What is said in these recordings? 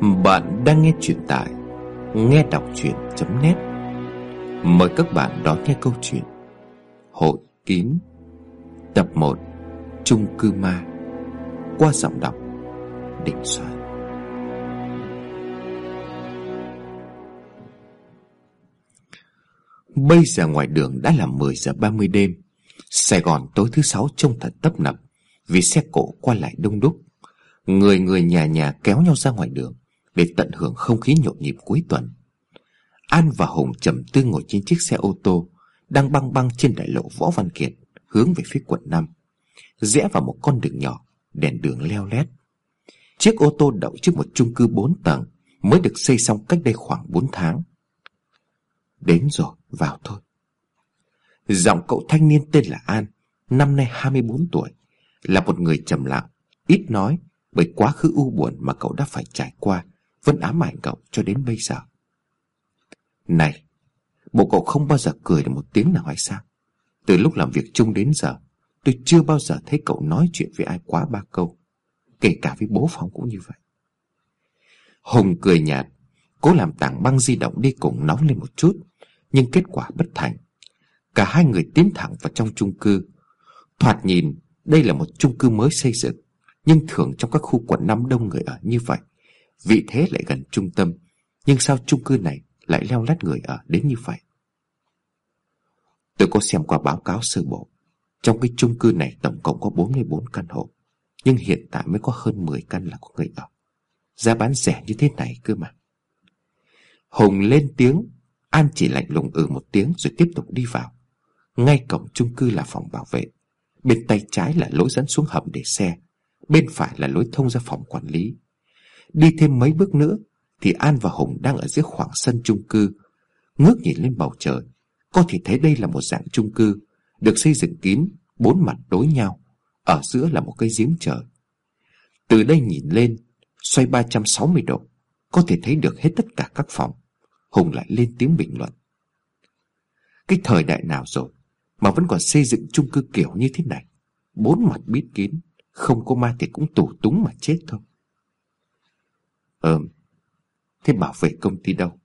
Bạn đang nghe chuyện tại nghe đọc truyện.net Mời các bạn đón nghe câu chuyện Hội kín, Tập 1 Trung cư ma, Qua giọng đọc Định Soạn. Bây giờ ngoài đường đã là 10 giờ 30 đêm. Sài Gòn tối thứ sáu trông thật tấp nập Vì xe cộ qua lại đông đúc. Người người nhà nhà kéo nhau ra ngoài đường. Để tận hưởng không khí nhộn nhịp cuối tuần. An và Hùng trầm tư ngồi trên chiếc xe ô tô Đang băng băng trên đại lộ Võ Văn Kiệt Hướng về phía quận 5 Rẽ vào một con đường nhỏ Đèn đường leo lét. Chiếc ô tô đậu trước một chung cư 4 tầng Mới được xây xong cách đây khoảng 4 tháng. Đến rồi, vào thôi. Giọng cậu thanh niên tên là An Năm nay 24 tuổi Là một người trầm lặng Ít nói bởi quá khứ u buồn mà cậu đã phải trải qua vẫn ám ảnh cậu cho đến bây giờ. Này, Bộ cậu không bao giờ cười được một tiếng nào hay sao? Từ lúc làm việc chung đến giờ, Tôi chưa bao giờ thấy cậu nói chuyện với ai quá ba câu, Kể cả với bố Phong cũng như vậy. Hùng cười nhạt, Cố làm tảng băng di động đi cùng nóng lên một chút, Nhưng kết quả bất thành. Cả hai người tiến thẳng vào trong chung cư. Thoạt nhìn, Đây là một chung cư mới xây dựng, nhưng thường trong các khu quận năm đông người ở như vậy. Vị thế lại gần trung tâm, Nhưng sao chung cư này lại leo lét người ở đến như vậy? Tôi có xem qua báo cáo sơ bộ. Trong cái chung cư này tổng cộng có 44 căn hộ, Nhưng hiện tại mới có hơn 10 căn là có người ở. Giá bán rẻ như thế này cơ mà. Hùng lên tiếng, An chỉ lạnh lùng ừ một tiếng rồi tiếp tục đi vào. Ngay cổng chung cư là phòng bảo vệ. Bên tay trái là lối dẫn xuống hầm để xe, Bên phải là lối thông ra phòng quản lý. Đi thêm mấy bước nữa, Thì An và Hùng đang ở dưới khoảng sân chung cư. Ngước nhìn lên bầu trời, Có thể thấy đây là một dạng chung cư, Được xây dựng kín, Bốn mặt đối nhau, Ở giữa là một cây giếng trời. Từ đây nhìn lên, Xoay 360 độ, Có thể thấy được hết tất cả các phòng. Hùng lại lên tiếng bình luận. Cái thời đại nào rồi Mà vẫn còn xây dựng chung cư kiểu như thế này? Bốn mặt bít kín, không có ma thì cũng tủ túng mà chết thôi. Ờm, Thế bảo vệ công ty đâu?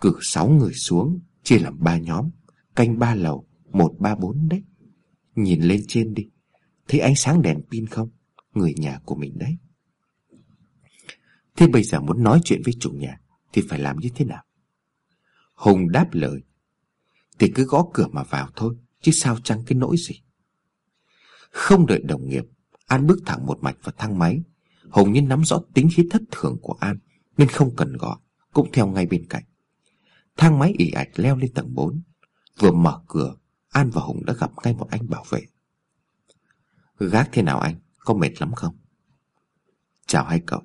Cử sáu người xuống, Chia làm ba nhóm, Canh ba lầu, Một ba bốn đấy. Nhìn lên trên đi, Thấy ánh sáng đèn pin không? Người nhà của mình đấy. Thế bây giờ muốn nói chuyện với chủ nhà Thì phải làm như thế nào? Hùng đáp lời, Thì cứ gõ cửa mà vào thôi, Chứ sao chăng cái nỗi gì? Không đợi đồng nghiệp, An bước thẳng một mạch vào thang máy Hùng như nắm rõ tính khí thất thường của An, Nên không cần gọi, Cũng theo ngay bên cạnh. Thang máy ỉ ạch leo lên tầng 4 Vừa mở cửa, An và Hùng đã gặp ngay một anh bảo vệ. Gác thế nào anh? Có mệt lắm không? Chào hai cậu.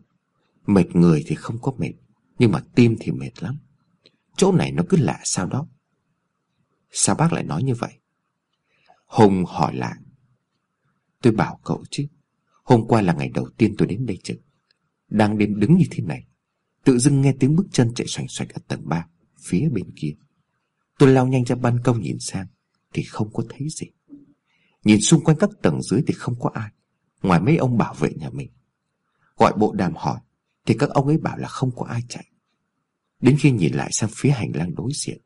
Mệt người thì không có mệt, Nhưng mà tim thì mệt lắm. Chỗ này nó cứ lạ sao đó. Sao bác lại nói như vậy? Hùng hỏi lại. Tôi bảo cậu chứ. Hôm qua là ngày đầu tiên tôi đến đây trực Đang đêm đứng như thế này, Tự dưng nghe tiếng bước chân chạy xoành xoạch ở tầng 3 Phía bên kia. Tôi lao nhanh ra ban công nhìn sang, Thì không có thấy gì. Nhìn xung quanh các tầng dưới thì không có ai, Ngoài mấy ông bảo vệ nhà mình. Gọi bộ đàm hỏi, Thì các ông ấy bảo là không có ai chạy. Đến khi nhìn lại sang phía hành lang đối diện,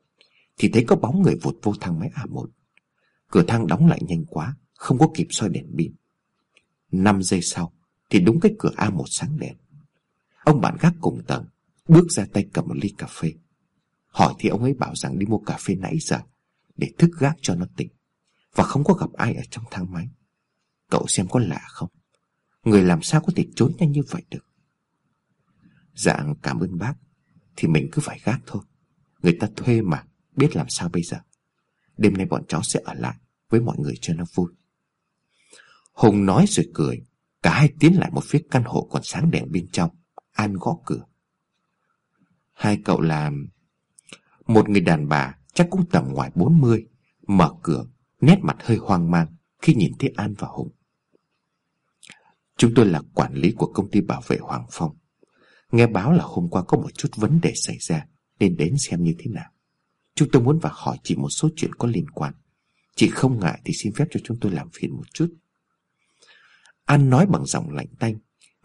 Thì thấy có bóng người vụt vô thang máy A1 Cửa thang đóng lại nhanh quá, không có kịp soi đèn pin. 5 giây sau, Thì đúng cái cửa A1 sáng đèn. Ông bạn gác cùng tầng, Bước ra tay cầm một ly cà phê. Hỏi thì ông ấy bảo rằng đi mua cà phê nãy giờ, Để thức gác cho nó tỉnh, Và không có gặp ai ở trong thang máy. Cậu xem có lạ không? Người làm sao có thể trốn nhanh như vậy được? Dạng cảm ơn bác, Thì mình cứ phải gác thôi. Người ta thuê mà, Biết làm sao bây giờ? Đêm nay bọn cháu sẽ ở lại Với mọi người cho nó vui. Hùng nói rồi cười. Cả hai tiến lại một phía căn hộ còn sáng đèn bên trong. An gõ cửa. Hai cậu làm Một người đàn bà, chắc cũng tầm ngoài 40 Mở cửa, Nét mặt hơi hoang mang Khi nhìn thấy An và Hùng. Chúng tôi là quản lý của công ty bảo vệ Hoàng Phong. Nghe báo là hôm qua có một chút vấn đề xảy ra, Nên đến xem như thế nào. Chúng tôi muốn vào hỏi chị một số chuyện có liên quan. Chị không ngại thì xin phép cho chúng tôi làm phiền một chút. An nói bằng giọng lạnh tanh.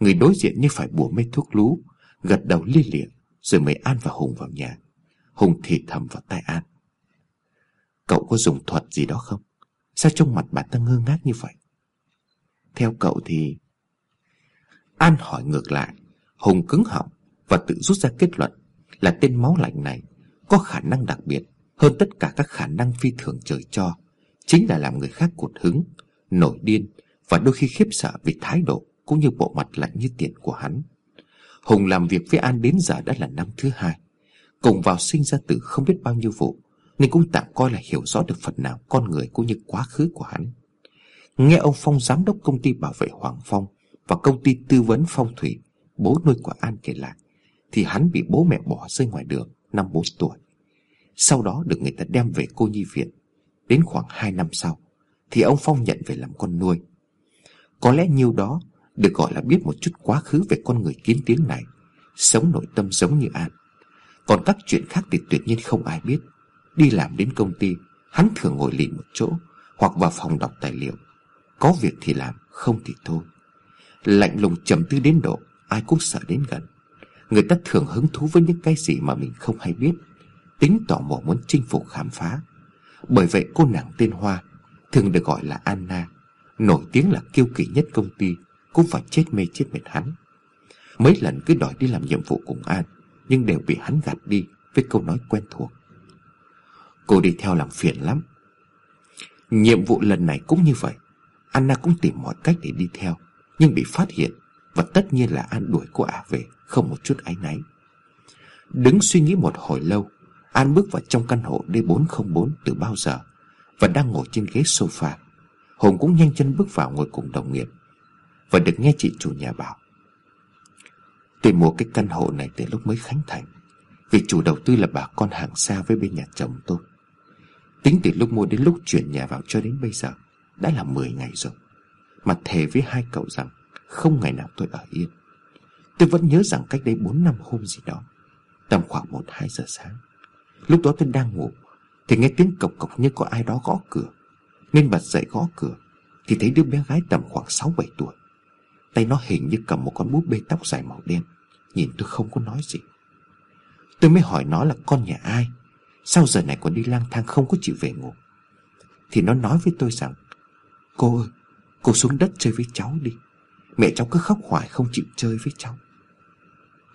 Người đối diện như phải bùa mê thuốc lú, Gật đầu lia lịa, Rồi mới An và Hùng vào nhà. Hùng thì thầm vào tai An. Cậu có dùng thuật gì đó không? Sao trong mặt bà ta ngơ ngác như vậy? Theo cậu thì An hỏi ngược lại. Hùng cứng họng Và tự rút ra kết luận Là tên máu lạnh này Có khả năng đặc biệt Hơn tất cả các khả năng phi thường trời cho, Chính là làm người khác cụt hứng, Nổi điên và đôi khi khiếp sợ vì thái độ Cũng như bộ mặt lạnh như tiền của hắn. Hùng làm việc với An đến giờ đã là năm thứ hai. Cùng vào sinh ra tử không biết bao nhiêu vụ, Nên cũng tạm coi là hiểu rõ được phần nào Con người cũng như quá khứ của hắn. Nghe ông Phong giám đốc công ty bảo vệ Hoàng Phong Và công ty tư vấn phong thủy, Bố nuôi của An kể lại, Thì hắn bị bố mẹ bỏ rơi ngoài đường Năm bốn tuổi. Sau đó được người ta đem về cô nhi viện. Đến khoảng hai năm sau, Thì ông Phong nhận về làm con nuôi. Có lẽ nhiêu đó Được gọi là biết một chút quá khứ về con người kiến tiếng này Sống nội tâm giống như An. Còn các chuyện khác thì tuyệt nhiên không ai biết. Đi làm đến công ty Hắn thường ngồi lì một chỗ Hoặc vào phòng đọc tài liệu. Có việc thì làm, không thì thôi. Lạnh lùng trầm tư đến độ Ai cũng sợ đến gần. Người ta thường hứng thú với những cái gì mà mình không hay biết Tính tò mò muốn chinh phục khám phá. Bởi vậy cô nàng tên Hoa Thường được gọi là Anna. Nổi tiếng là kiêu kỳ nhất công ty, Cũng phải chết mê chết mệt hắn. Mấy lần cứ đòi đi làm nhiệm vụ cùng An Nhưng đều bị hắn gạt đi Với câu nói quen thuộc. Cô đi theo làm phiền lắm. Nhiệm vụ lần này cũng như vậy. Anna cũng tìm mọi cách để đi theo, Nhưng bị phát hiện Và tất nhiên là An đuổi cô ả về, Không một chút áy náy. Đứng suy nghĩ một hồi lâu, An bước vào trong căn hộ D404 từ bao giờ Và đang ngồi trên ghế sofa. Hùng cũng nhanh chân bước vào ngồi cùng đồng nghiệp Và được nghe chị chủ nhà bảo. Tôi mua cái căn hộ này từ lúc mới khánh thành, Vì chủ đầu tư là bà con hàng xa với bên nhà chồng tôi. Tính từ lúc mua đến lúc chuyển nhà vào cho đến bây giờ, Đã là 10 ngày rồi. Mà thề với hai cậu rằng Không ngày nào tôi ở yên. Tôi vẫn nhớ rằng cách đây 4 năm hôm gì đó, Tầm khoảng 1-2 giờ sáng, Lúc đó tôi đang ngủ, Thì nghe tiếng cộc cộc như có ai đó gõ cửa. Nên bật dậy gõ cửa, Thì thấy đứa bé gái tầm khoảng 6-7 tuổi. Tay nó hình như cầm một con búp bê tóc dài màu đen, Nhìn tôi không có nói gì. Tôi mới hỏi nó là con nhà ai, Sao giờ này còn đi lang thang không có chịu về ngủ. Thì nó nói với tôi rằng, Cô ơi, Cô xuống đất chơi với cháu đi, Mẹ cháu cứ khóc hoài không chịu chơi với cháu.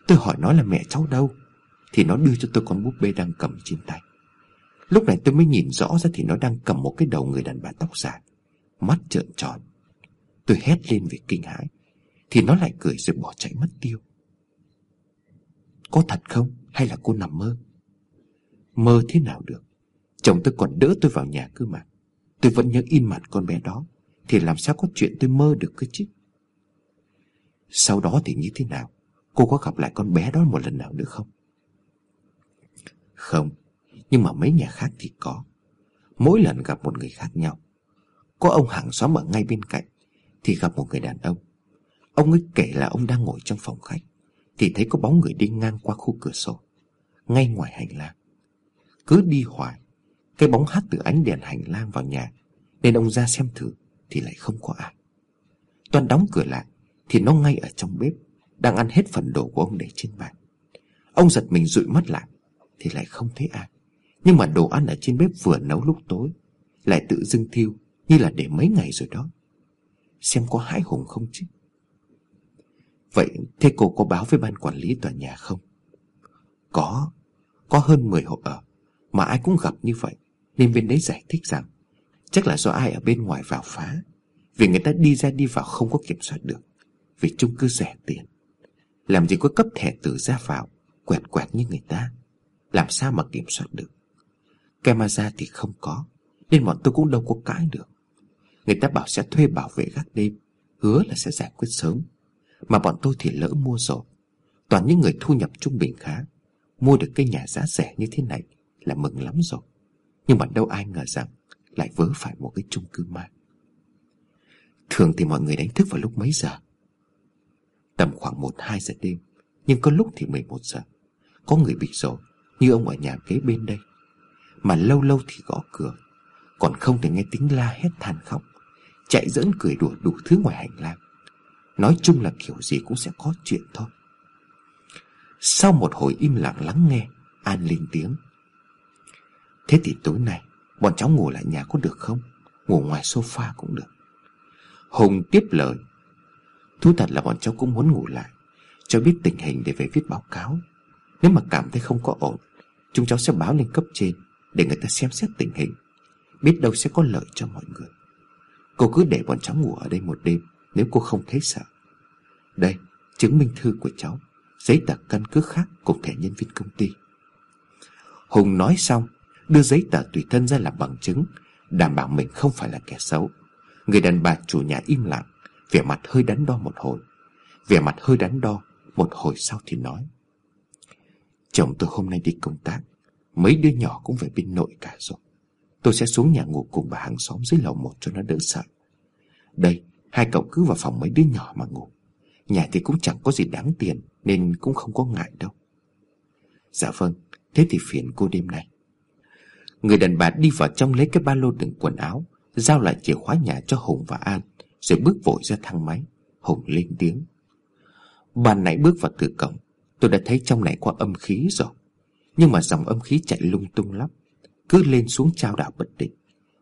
Tôi hỏi nó là mẹ cháu đâu, Thì nó đưa cho tôi con búp bê đang cầm trên tay. Lúc này tôi mới nhìn rõ ra thì nó đang cầm một cái đầu người đàn bà tóc dài, Mắt trợn tròn. Tôi hét lên vì kinh hãi, Thì nó lại cười rồi bỏ chạy mất tiêu. Có thật không? Hay là cô nằm mơ? Mơ thế nào được? Chồng tôi còn đỡ tôi vào nhà cơ mà. Tôi vẫn nhớ in mặt con bé đó, Thì làm sao có chuyện tôi mơ được cơ chứ? Sau đó thì như thế nào? Cô có gặp lại con bé đó một lần nào nữa không? Không. Nhưng mà mấy nhà khác thì có. Mỗi lần gặp một người khác nhau, Có ông hàng xóm ở ngay bên cạnh, Thì gặp một người đàn ông. Ông ấy kể là ông đang ngồi trong phòng khách, Thì thấy có bóng người đi ngang qua khu cửa sổ, Ngay ngoài hành lang. Cứ đi hoài, Cái bóng hát từ ánh đèn hành lang vào nhà, Nên ông ra xem thử Thì lại không có ai. Toàn đóng cửa lại, Thì nó ngay ở trong bếp, Đang ăn hết phần đồ của ông để trên bàn. Ông giật mình dụi mắt lại, Thì lại không thấy ai. Nhưng mà đồ ăn ở trên bếp vừa nấu lúc tối, Lại tự dưng thiêu, Như là để mấy ngày rồi đó. Xem có hãi hùng không chứ. Vậy thế cô có báo với ban quản lý tòa nhà không? Có Có hơn 10 hộ ở, Mà ai cũng gặp như vậy, Nên bên đấy giải thích rằng, Chắc là do ai ở bên ngoài vào phá, Vì người ta đi ra đi vào không có kiểm soát được, Vì chung cư rẻ tiền. Làm gì có cấp thẻ từ ra vào, Quẹt quẹt như người ta, Làm sao mà kiểm soát được? Camera thì không có, Nên bọn tôi cũng đâu có cãi được. Người ta bảo sẽ thuê bảo vệ gác đêm, Hứa là sẽ giải quyết sớm. Mà bọn tôi thì lỡ mua rồi. Toàn những người thu nhập trung bình khá, Mua được cái nhà giá rẻ như thế này Là mừng lắm rồi. Nhưng mà đâu ai ngờ rằng Lại vớ phải một cái chung cư ma. Thường thì mọi người đánh thức vào lúc mấy giờ? Tầm khoảng 1-2 giờ đêm, Nhưng có lúc thì 11 giờ. Có người bị rồi Như ông ở nhà kế bên đây. Mà lâu lâu thì gõ cửa. Còn không thì nghe tiếng la hét than khóc. Chạy dẫn cười đùa đủ thứ ngoài hành lang. Nói chung là kiểu gì cũng sẽ có chuyện thôi. Sau một hồi im lặng lắng nghe, An lên tiếng. Thế thì tối nay, Bọn cháu ngủ lại nhà có được không? Ngủ ngoài sofa cũng được. Hùng tiếp lời. Thú thật là bọn cháu cũng muốn ngủ lại. Cho biết tình hình để về viết báo cáo. Nếu mà cảm thấy không có ổn, Chúng cháu sẽ báo lên cấp trên. Để người ta xem xét tình hình. Biết đâu sẽ có lợi cho mọi người. Cô cứ để bọn cháu ngủ ở đây một đêm Nếu cô không thấy sợ. Đây, chứng minh thư của cháu. Giấy tờ căn cước khác cùng thẻ nhân viên công ty. Hùng nói xong Đưa giấy tờ tùy thân ra làm bằng chứng Đảm bảo mình không phải là kẻ xấu. Người đàn bà chủ nhà im lặng Vẻ mặt hơi đắn đo một hồi. Vẻ mặt hơi đắn đo Một hồi sau thì nói Chồng tôi hôm nay đi công tác Mấy đứa nhỏ cũng về bên nội cả rồi. Tôi sẽ xuống nhà ngủ cùng bà hàng xóm dưới lầu một cho nó đỡ sợ. Đây, Hai cậu cứ vào phòng mấy đứa nhỏ mà ngủ. Nhà thì cũng chẳng có gì đáng tiền, Nên cũng không có ngại đâu. Dạ vâng Thế thì phiền cô đêm nay. Người đàn bà đi vào trong lấy cái ba lô đựng quần áo, Giao lại chìa khóa nhà cho Hùng và An, Rồi bước vội ra thang máy. Hùng lên tiếng. Bà nãy bước vào từ cổng. Tôi đã thấy trong này có âm khí rồi. Nhưng mà dòng âm khí chạy lung tung lắm. Cứ lên xuống trao đảo bất định.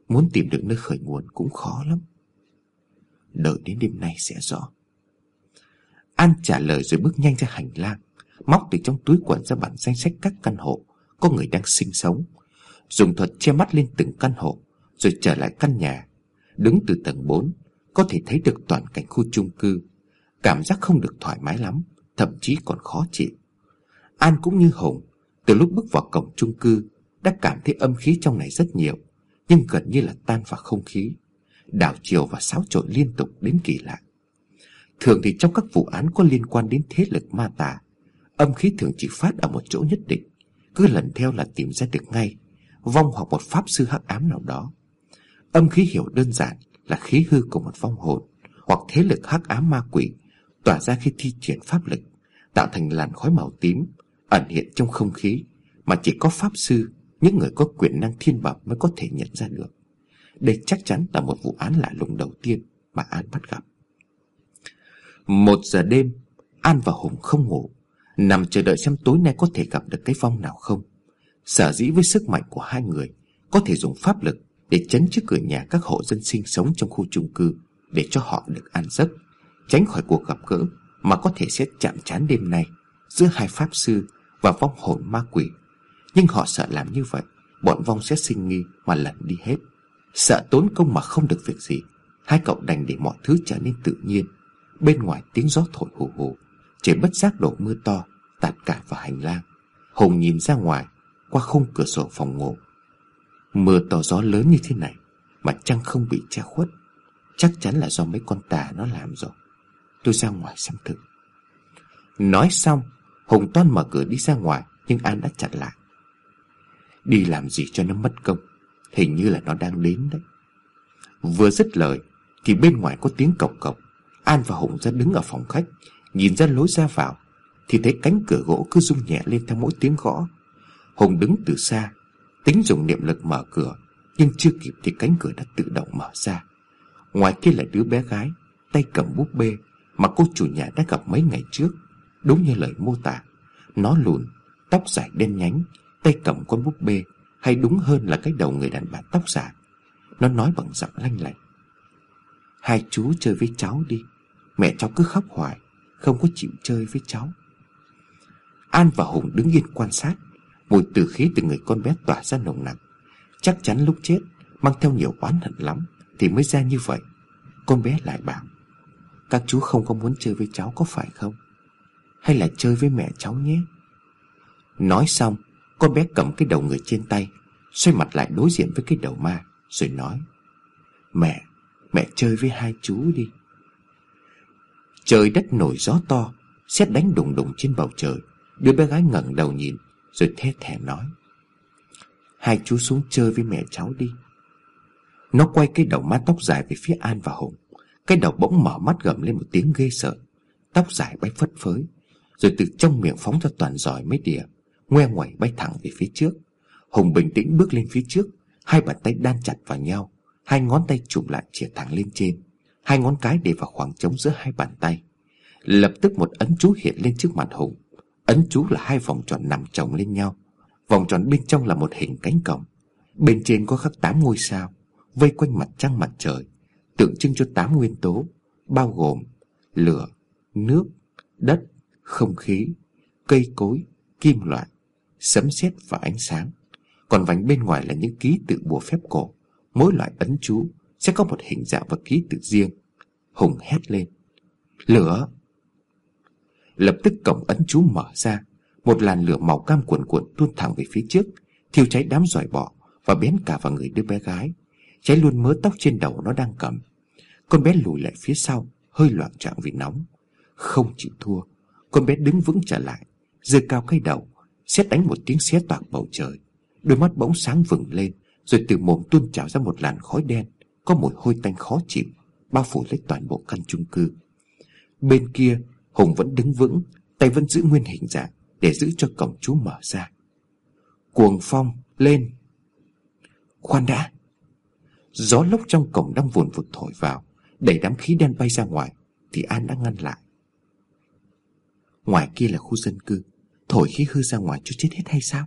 Muốn tìm được nơi khởi nguồn cũng khó lắm. Đợi đến đêm nay sẽ rõ. An trả lời rồi bước nhanh ra hành lang, Móc từ trong túi quần ra bản danh sách các căn hộ Có người đang sinh sống, Dùng thuật che mắt lên từng căn hộ, Rồi trở lại căn nhà. Đứng từ tầng 4 Có thể thấy được toàn cảnh khu chung cư. Cảm giác không được thoải mái lắm, Thậm chí còn khó chịu. An cũng như Hùng từ lúc bước vào cổng chung cư, Đã cảm thấy âm khí trong này rất nhiều, Nhưng gần như là tan vào không khí. Đảo chiều và xáo trộn liên tục đến kỳ lạ. Thường thì trong các vụ án có liên quan đến thế lực ma tà, Âm khí thường chỉ phát ở một chỗ nhất định, Cứ lần theo là tìm ra được ngay, Vong hoặc một pháp sư hắc ám nào đó. Âm khí hiểu đơn giản là khí hư của một vong hồn, Hoặc thế lực hắc ám ma quỷ Tỏa ra khi thi triển pháp lực, Tạo thành làn khói màu tím Ẩn hiện trong không khí, Mà chỉ có pháp sư, Những người có quyền năng thiên bẩm mới có thể nhận ra được. Đây chắc chắn là một vụ án lạ lùng đầu tiên Mà An bắt gặp. Một giờ đêm, An và Hùng không ngủ, Nằm chờ đợi xem tối nay có thể gặp được cái vong nào không. Sở dĩ với sức mạnh của hai người, Có thể dùng pháp lực Để chấn trước cửa nhà các hộ dân sinh sống trong khu chung cư Để cho họ được an giấc, Tránh khỏi cuộc gặp gỡ Mà có thể sẽ chạm trán đêm nay Giữa hai pháp sư và vong hồn ma quỷ. Nhưng họ sợ làm như vậy, Bọn vong sẽ sinh nghi mà lẩn đi hết. Sợ tốn công mà không được việc gì, Hai cậu đành để mọi thứ trở nên tự nhiên. Bên ngoài tiếng gió thổi hù hù Trời bất giác đổ mưa to Tạt cả vào hành lang. Hùng nhìn ra ngoài, Qua khung cửa sổ phòng ngủ. Mưa to gió lớn như thế này Mà trăng không bị che khuất? Chắc chắn là do mấy con tà nó làm rồi. Tôi ra ngoài xem thử. Nói xong Hùng toan mở cửa đi ra ngoài, Nhưng An đã chặn lại. Đi làm gì cho nó mất công? Hình như là nó đang đến đấy. Vừa dứt lời, Thì bên ngoài có tiếng cộc cộc. An và Hùng ra đứng ở phòng khách, Nhìn ra lối ra vào, Thì thấy cánh cửa gỗ cứ rung nhẹ lên theo mỗi tiếng gõ. Hùng đứng từ xa, Tính dùng niệm lực mở cửa, Nhưng chưa kịp thì cánh cửa đã tự động mở ra. Ngoài kia là đứa bé gái, Tay cầm búp bê Mà cô chủ nhà đã gặp mấy ngày trước. Đúng như lời mô tả Nó lùn, tóc dài đen nhánh Tay cầm con búp bê Hay đúng hơn là cái đầu người đàn bà tóc giả. Nó nói bằng giọng lanh lạnh Hai chú chơi với cháu đi. Mẹ cháu cứ khóc hoài Không có chịu chơi với cháu. An và Hùng đứng yên quan sát Mùi tử khí từ người con bé tỏa ra nồng nặc. Chắc chắn lúc chết Mang theo nhiều oán hận lắm Thì mới ra như vậy. Con bé lại bảo Các chú không có muốn chơi với cháu có phải không? Hay là chơi với mẹ cháu nhé? Nói xong Con bé cầm cái đầu người trên tay Xoay mặt lại đối diện với cái đầu ma Rồi nói Mẹ, mẹ chơi với hai chú đi. Trời đất nổi gió to Xét đánh đùng đùng trên bầu trời. Đứa bé gái ngẩng đầu nhìn Rồi thét thèm nói Hai chú xuống chơi với mẹ cháu đi. Nó quay cái đầu má tóc dài về phía An và Hùng. Cái đầu bỗng mở mắt gầm lên một tiếng ghê sợ. Tóc dài bay phất phới. Rồi từ trong miệng phóng ra toàn giỏi mấy đĩa Ngoe ngoẩy bay thẳng về phía trước. Hùng bình tĩnh bước lên phía trước Hai bàn tay đan chặt vào nhau Hai ngón tay chụm lại chìa thẳng lên trên Hai ngón cái để vào khoảng trống giữa hai bàn tay. Lập tức một ấn chú hiện lên trước mặt Hùng. Ấn chú là hai vòng tròn nằm chồng lên nhau. Vòng tròn bên trong là một hình cánh cổng. Bên trên có khắc tám ngôi sao Vây quanh mặt trăng mặt trời Tượng trưng cho tám nguyên tố Bao gồm lửa, nước, đất, không khí, cây cối, kim loại, sấm sét và ánh sáng. Còn vành bên ngoài là những ký tự bùa phép cổ. Mỗi loại ấn chú sẽ có một hình dạng và ký tự riêng. Hùng hét lên. Lửa! Lập tức cổng ấn chú mở ra. Một làn lửa màu cam cuộn cuộn tuôn thẳng về phía trước, thiêu cháy đám giỏi bọ và bén cả vào người đứa bé gái. Cháy luôn mớ tóc trên đầu nó đang cầm. Con bé lùi lại phía sau, hơi loạn trạng vì nóng. Không chịu thua, con bé đứng vững trở lại, giơ cao cái đầu, xét đánh một tiếng xé toạc bầu trời. Đôi mắt bỗng sáng vừng lên, rồi từ mồm tuôn trào ra một làn khói đen, có mùi hôi tanh khó chịu, bao phủ lấy toàn bộ căn chung cư. Bên kia, Hùng vẫn đứng vững, tay vẫn giữ nguyên hình dạng để giữ cho cổng chú mở ra. Cuồng phong, lên! Khoan đã! Gió lốc trong cổng đang vùn vụt thổi vào, đẩy đám khí đen bay ra ngoài, thì An đã ngăn lại. Ngoài kia là khu dân cư, thổi khí hư ra ngoài cho chết hết hay sao?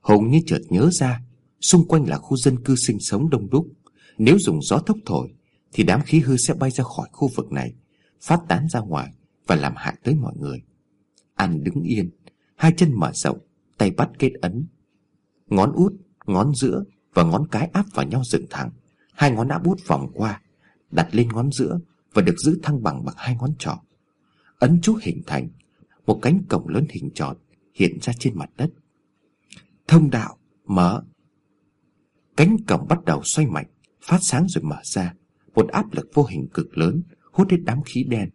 Hùng như chợt nhớ ra, xung quanh là khu dân cư sinh sống đông đúc. Nếu dùng gió thốc thổi, thì đám khí hư sẽ bay ra khỏi khu vực này, phát tán ra ngoài và làm hại tới mọi người. An đứng yên, hai chân mở rộng, tay bắt kết ấn. Ngón út, ngón giữa và ngón cái áp vào nhau dựng thẳng. Hai ngón áp út vòng qua, đặt lên ngón giữa và được giữ thăng bằng bằng hai ngón trỏ. Ấn chú hình thành một cánh cổng lớn hình tròn hiện ra trên mặt đất. Thông đạo mở. Cánh cổng bắt đầu xoay mạnh, phát sáng rồi mở ra. Một áp lực vô hình cực lớn hút hết đám khí đen.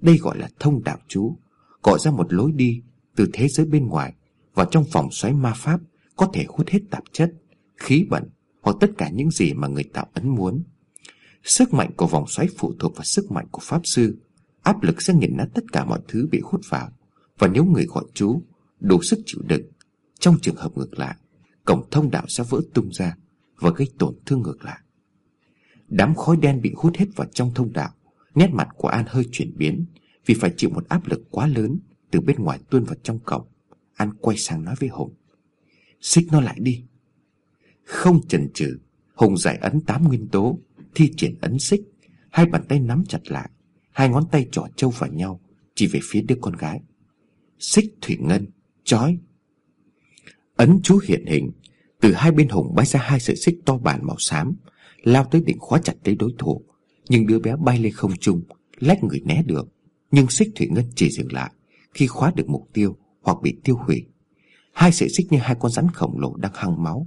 Đây gọi là thông đạo chú, gọi ra một lối đi từ thế giới bên ngoài vào trong vòng xoáy ma pháp có thể hút hết tạp chất, khí bẩn hoặc tất cả những gì mà người tạo ấn muốn. Sức mạnh của vòng xoáy phụ thuộc vào sức mạnh của Pháp Sư Áp lực sẽ nghiền nát tất cả mọi thứ bị hút vào. Và nếu người gọi chú Đủ sức chịu đựng, Trong trường hợp ngược lại, Cổng thông đạo sẽ vỡ tung ra Và gây tổn thương ngược lại. Đám khói đen bị hút hết vào trong thông đạo, Nét mặt của An hơi chuyển biến Vì phải chịu một áp lực quá lớn Từ bên ngoài tuôn vào trong cổng. An quay sang nói với Hùng, Xích nó lại đi. Không chần chừ, Hùng giải ấn tám nguyên tố, Thi triển ấn xích, Hai bàn tay nắm chặt lại Hai ngón tay trỏ trâu vào nhau, Chỉ về phía đứa con gái. Xích thủy ngân Chói. Ấn chú hiện hình, Từ hai bên hùng bay ra hai sợi xích to bản màu xám, Lao tới định khóa chặt lấy đối thủ. Nhưng đứa bé bay lên không trung, Lách người né được Nhưng xích thủy ngân chỉ dừng lại, Khi khóa được mục tiêu hoặc bị tiêu hủy. Hai sợi xích như hai con rắn khổng lồ đang hăng máu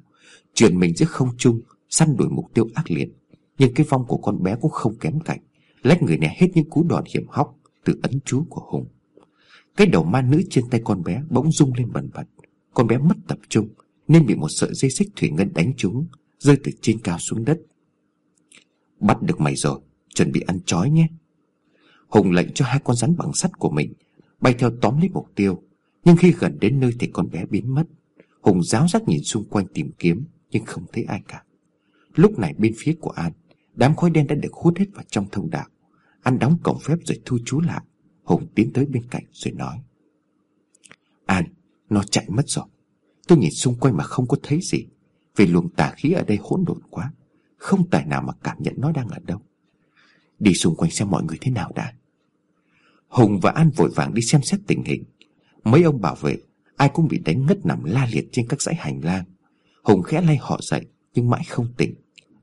Chuyển mình giữa không trung, Săn đuổi mục tiêu ác liệt. Nhưng cái vong của con bé cũng không kém cạnh. Lách người né hết những cú đòn hiểm hóc Từ ấn chú của Hùng. Cái đầu ma nữ trên tay con bé bỗng rung lên bần bật. Con bé mất tập trung, Nên bị một sợi dây xích thủy ngân đánh trúng, Rơi từ trên cao xuống đất. Bắt được mày rồi, Chuẩn bị ăn chói nhé. Hùng lệnh cho hai con rắn bằng sắt của mình, Bay theo tóm lấy mục tiêu. Nhưng khi gần đến nơi thì con bé biến mất. Hùng giáo giác nhìn xung quanh tìm kiếm, Nhưng không thấy ai cả. Lúc này bên phía của An, Đám khói đen đã được hút hết vào trong thông đạo. An đóng cổng phép rồi thu chú lại. Hùng tiến tới bên cạnh rồi nói. An, nó chạy mất rồi. Tôi nhìn xung quanh mà không có thấy gì. Vì luồng tà khí ở đây hỗn độn quá. Không tài nào mà cảm nhận nó đang ở đâu. Đi xung quanh xem mọi người thế nào đã. Hùng và An vội vàng đi xem xét tình hình. Mấy ông bảo vệ Ai cũng bị đánh ngất nằm la liệt trên các dãy hành lang. Hùng khẽ lay họ dậy Nhưng mãi không tỉnh.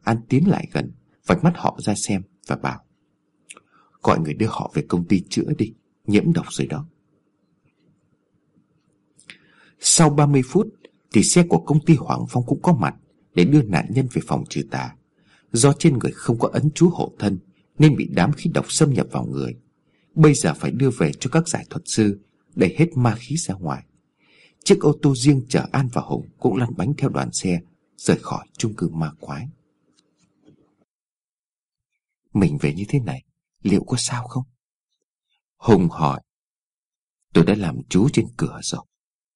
An tiến lại gần Vạch mắt họ ra xem và bảo. Gọi người đưa họ về công ty chữa đi, Nhiễm độc rồi đó. Sau 30 phút Thì xe của công ty Hoàng Phong cũng có mặt Để đưa nạn nhân về phòng trừ tà. Do trên người không có ấn chú hộ thân Nên bị đám khí độc xâm nhập vào người. Bây giờ phải đưa về cho các giải thuật sư Để hết ma khí ra ngoài. Chiếc ô tô riêng chở An và Hùng Cũng lăn bánh theo đoàn xe, Rời khỏi chung cư ma quái. Mình về như thế này. Liệu có sao không? Hùng hỏi. Tôi đã làm chú trên cửa rồi.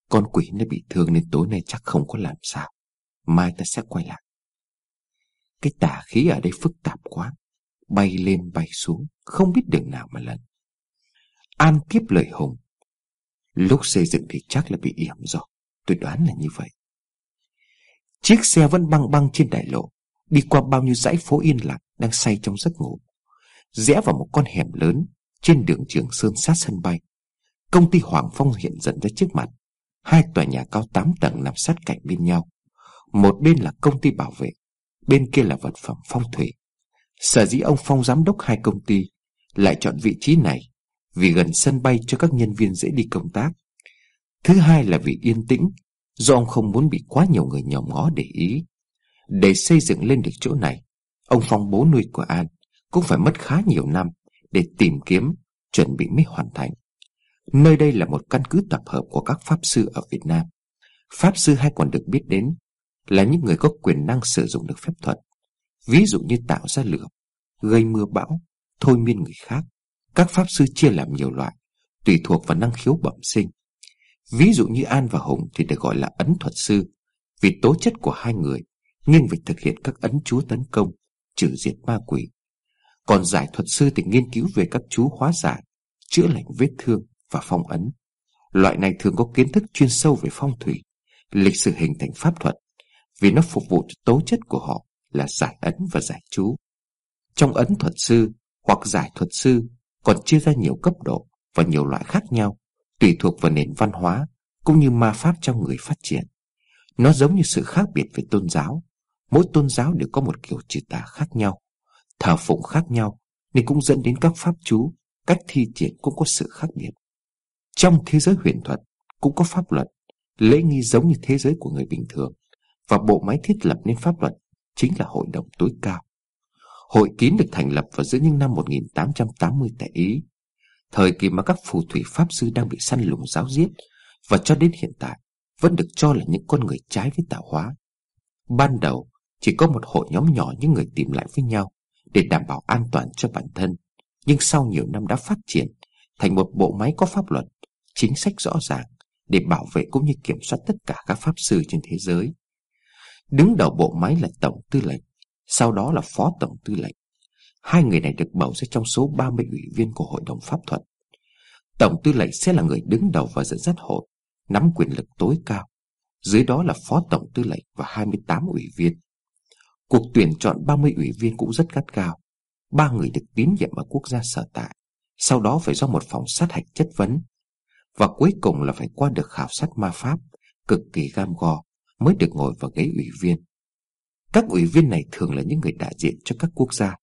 Con quỷ nó bị thương nên tối nay chắc không có làm sao. Mai ta sẽ quay lại. Cái tà khí ở đây phức tạp quá. Bay lên bay xuống, Không biết đường nào mà lần An tiếp lời Hùng. Lúc xây dựng thì chắc là bị yểm rồi. Tôi đoán là như vậy. Chiếc xe vẫn băng băng trên đại lộ. Đi qua bao nhiêu dãy phố yên lặng Đang say trong giấc ngủ. Rẽ vào một con hẻm lớn Trên đường Trường Sơn sát sân bay. Công ty Hoàng Phong hiện dần ra trước mặt Hai tòa nhà cao 8 tầng nằm sát cạnh bên nhau. Một bên là công ty bảo vệ, Bên kia là vật phẩm phong thủy. Sở dĩ ông Phong giám đốc hai công ty Lại chọn vị trí này Vì gần sân bay cho các nhân viên dễ đi công tác. Thứ hai là vì yên tĩnh, Do ông không muốn bị quá nhiều người nhòm ngó để ý. Để xây dựng lên được chỗ này, Ông Phong bố nuôi của An cũng phải mất khá nhiều năm Để tìm kiếm, Chuẩn bị mới hoàn thành. Nơi đây là một căn cứ tập hợp của các pháp sư ở Việt Nam. Pháp sư hay còn được biết đến Là những người có quyền năng sử dụng được phép thuật. Ví dụ như tạo ra lửa, Gây mưa bão, Thôi miên người khác. Các pháp sư chia làm nhiều loại, Tùy thuộc vào năng khiếu bẩm sinh. Ví dụ như An và Hùng thì được gọi là ấn thuật sư, Vì tố chất của hai người, nghiêng về thực hiện các ấn chúa tấn công, Trừ diệt ma quỷ. Còn giải thuật sư thì nghiên cứu về các chú hóa giải Chữa lành vết thương và phong ấn Loại này thường có kiến thức chuyên sâu về phong thủy Lịch sử hình thành pháp thuật Vì nó phục vụ cho tố chất của họ Là giải ấn và giải chú Trong ấn thuật sư hoặc giải thuật sư Còn chia ra nhiều cấp độ Và nhiều loại khác nhau tùy thuộc vào nền văn hóa cũng như ma pháp trong người phát triển. Nó giống như sự khác biệt về tôn giáo. Mỗi tôn giáo đều có một kiểu trừ tà khác nhau, thờ phụng khác nhau nên cũng dẫn đến các pháp chú, cách thi triển cũng có sự khác biệt. Trong thế giới huyền thuật cũng có pháp luật, lễ nghi giống như thế giới của người bình thường và bộ máy thiết lập nên pháp luật chính là hội đồng tối cao. Hội kín được thành lập vào giữa những năm 1880 tại Ý Thời kỳ mà các phù thủy pháp sư đang bị săn lùng giáo giết Và cho đến hiện tại Vẫn được cho là những con người trái với tạo hóa Ban đầu Chỉ có một hội nhóm nhỏ những người tìm lại với nhau để đảm bảo an toàn cho bản thân Nhưng sau nhiều năm đã phát triển Thành một bộ máy có pháp luật Chính sách rõ ràng Để bảo vệ cũng như kiểm soát tất cả các pháp sư trên thế giới Đứng đầu bộ máy là Tổng Tư lệnh Sau đó là Phó Tổng Tư lệnh Hai người này được bầu ra trong số 30 ủy viên của Hội đồng Pháp thuật. Tổng tư lệnh sẽ là người đứng đầu và dẫn dắt hội, nắm quyền lực tối cao. Dưới đó là Phó Tổng tư lệnh và 28 ủy viên. Cuộc tuyển chọn 30 ủy viên cũng rất gắt gao. Ba người được tín nhiệm ở quốc gia sở tại. Sau đó phải do một phòng sát hạch chất vấn. Và cuối cùng là phải qua được khảo sát ma pháp, cực kỳ gam go, mới được ngồi vào ghế ủy viên. Các ủy viên này thường là những người đại diện cho các quốc gia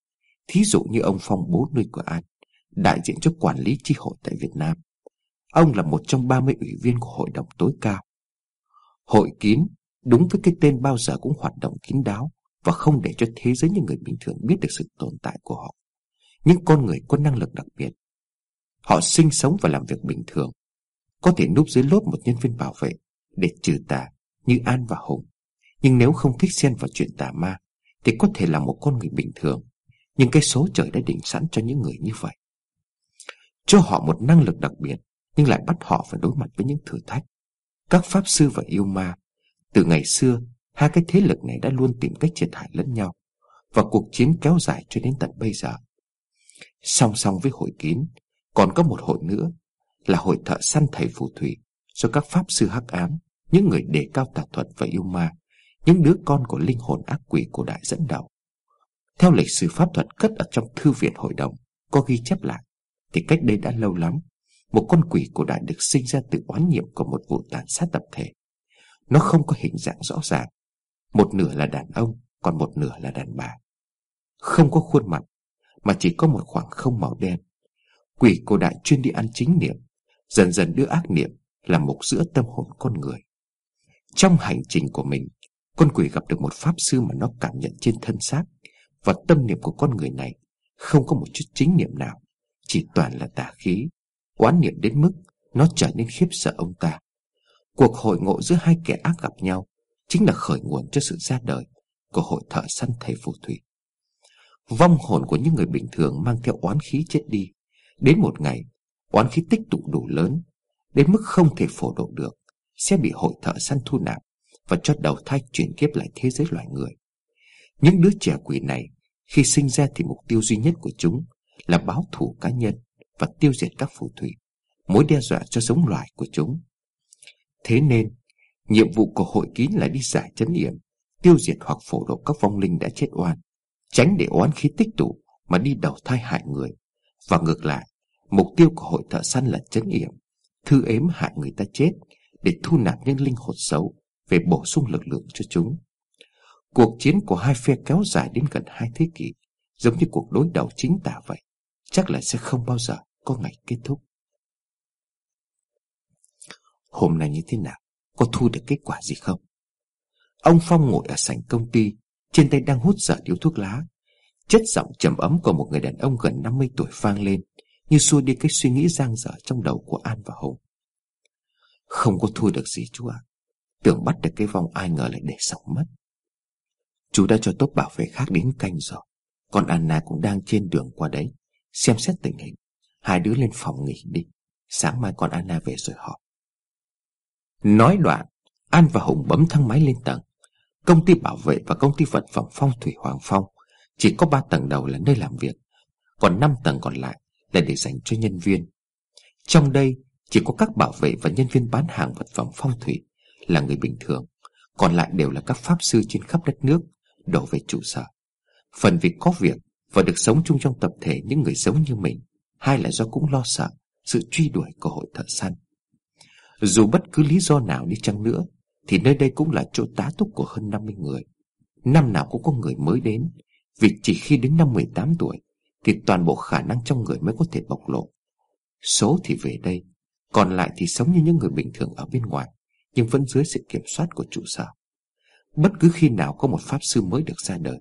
Thí dụ như ông Phong bố nuôi của An, đại diện cho quản lý chi hội tại Việt Nam. Ông là một trong 30 ủy viên của hội đồng tối cao. Hội kín, đúng với cái tên bao giờ cũng hoạt động kín đáo và không để cho thế giới những người bình thường biết được sự tồn tại của họ. Những con người có năng lực đặc biệt. Họ sinh sống và làm việc bình thường. Có thể núp dưới lốp một nhân viên bảo vệ để trừ tà như An và Hùng. Nhưng nếu không thích xen vào chuyện tà ma, thì có thể là một con người bình thường nhưng cái số trời đã định sẵn cho những người như vậy Cho họ một năng lực đặc biệt, Nhưng lại bắt họ phải đối mặt với những thử thách Các pháp sư và yêu ma, Từ ngày xưa Hai cái thế lực này đã luôn tìm cách triệt hại lẫn nhau Và cuộc chiến kéo dài cho đến tận bây giờ. Song song với hội kín Còn có một hội nữa, Là hội thợ săn thầy phù thủy Do các pháp sư hắc ám, Những người đề cao tà thuật và yêu ma, Những đứa con của linh hồn ác quỷ của đại dẫn đầu. Theo lịch sử pháp thuật cất ở trong thư viện hội đồng Có ghi chép lại, Thì cách đây đã lâu lắm, Một con quỷ cổ đại được sinh ra từ oán niệm Của một vụ tàn sát tập thể. Nó không có hình dạng rõ ràng một nửa là đàn ông Còn một nửa là đàn bà. Không có khuôn mặt Mà chỉ có một khoảng không màu đen. Quỷ cổ đại chuyên đi ăn chính niệm Dần dần đưa ác niệm Làm mục giữa tâm hồn con người. Trong hành trình của mình Con quỷ gặp được một pháp sư mà nó cảm nhận trên thân xác và tâm niệm của con người này không có một chút chính niệm nào, chỉ toàn là tà khí, oán niệm đến mức nó trở nên khiếp sợ ông ta. Cuộc hội ngộ giữa hai kẻ ác gặp nhau chính là khởi nguồn cho sự ra đời của hội thợ săn thầy phù thủy. Vong hồn của những người bình thường mang theo oán khí chết đi. Đến một ngày, oán khí tích tụ đủ lớn, đến mức không thể phổ độ được, sẽ bị hội thợ săn thu nạp và cho đầu thai chuyển kiếp lại thế giới loài người. Những đứa trẻ quỷ này khi sinh ra thì mục tiêu duy nhất của chúng là báo thù cá nhân và tiêu diệt các phù thủy, mối đe dọa cho giống loài của chúng. Thế nên, nhiệm vụ của hội kín là đi giải chấn yểm, tiêu diệt hoặc phổ độ các vong linh đã chết oan, tránh để oán khí tích tụ mà đi đầu thai hại người. Và ngược lại, mục tiêu của hội thợ săn là chấn yểm, thư ếm hại người ta chết để thu nạp những linh hồn xấu về bổ sung lực lượng cho chúng. Cuộc chiến của hai phe kéo dài đến gần hai thế kỷ, giống như cuộc đối đầu chính tả vậy, chắc là sẽ không bao giờ có ngày kết thúc. Hôm nay như thế nào? Có thu được kết quả gì không? Ông Phong ngồi ở sảnh công ty, trên tay đang hút dở điếu thuốc lá. Chất giọng trầm ấm của một người đàn ông gần 50 tuổi vang lên, như xua đi cái suy nghĩ giang dở trong đầu của An và Hùng. Không có thu được gì chú ạ. Tưởng bắt được cái vòng ai ngờ lại để sống mất. Chú đã cho tốt bảo vệ khác đến canh rồi. Còn Anna cũng đang trên đường qua đấy. Xem xét tình hình. Hai đứa lên phòng nghỉ đi. Sáng mai con Anna về rồi họp. Nói đoạn, An và Hùng bấm thang máy lên tầng. Công ty bảo vệ và công ty vật phẩm phong thủy Hoàng Phong chỉ có ba tầng đầu là nơi làm việc, còn năm tầng còn lại là để dành cho nhân viên. Trong đây chỉ có các bảo vệ và nhân viên bán hàng vật phẩm phong thủy là người bình thường, còn lại đều là các pháp sư trên khắp đất nước đổ về trụ sở. Phần vì có việc và được sống chung trong tập thể những người giống như mình, hay là do cũng lo sợ sự truy đuổi của hội thợ săn. Dù bất cứ lý do nào đi chăng nữa, thì nơi đây cũng là chỗ tá túc của hơn 50 người. Năm nào cũng có người mới đến, vì chỉ khi đến năm 18 tuổi, thì toàn bộ khả năng trong người mới có thể bộc lộ. Số thì về đây, còn lại thì sống như những người bình thường ở bên ngoài, nhưng vẫn dưới sự kiểm soát của trụ sở. Bất cứ khi nào có một pháp sư mới được ra đời,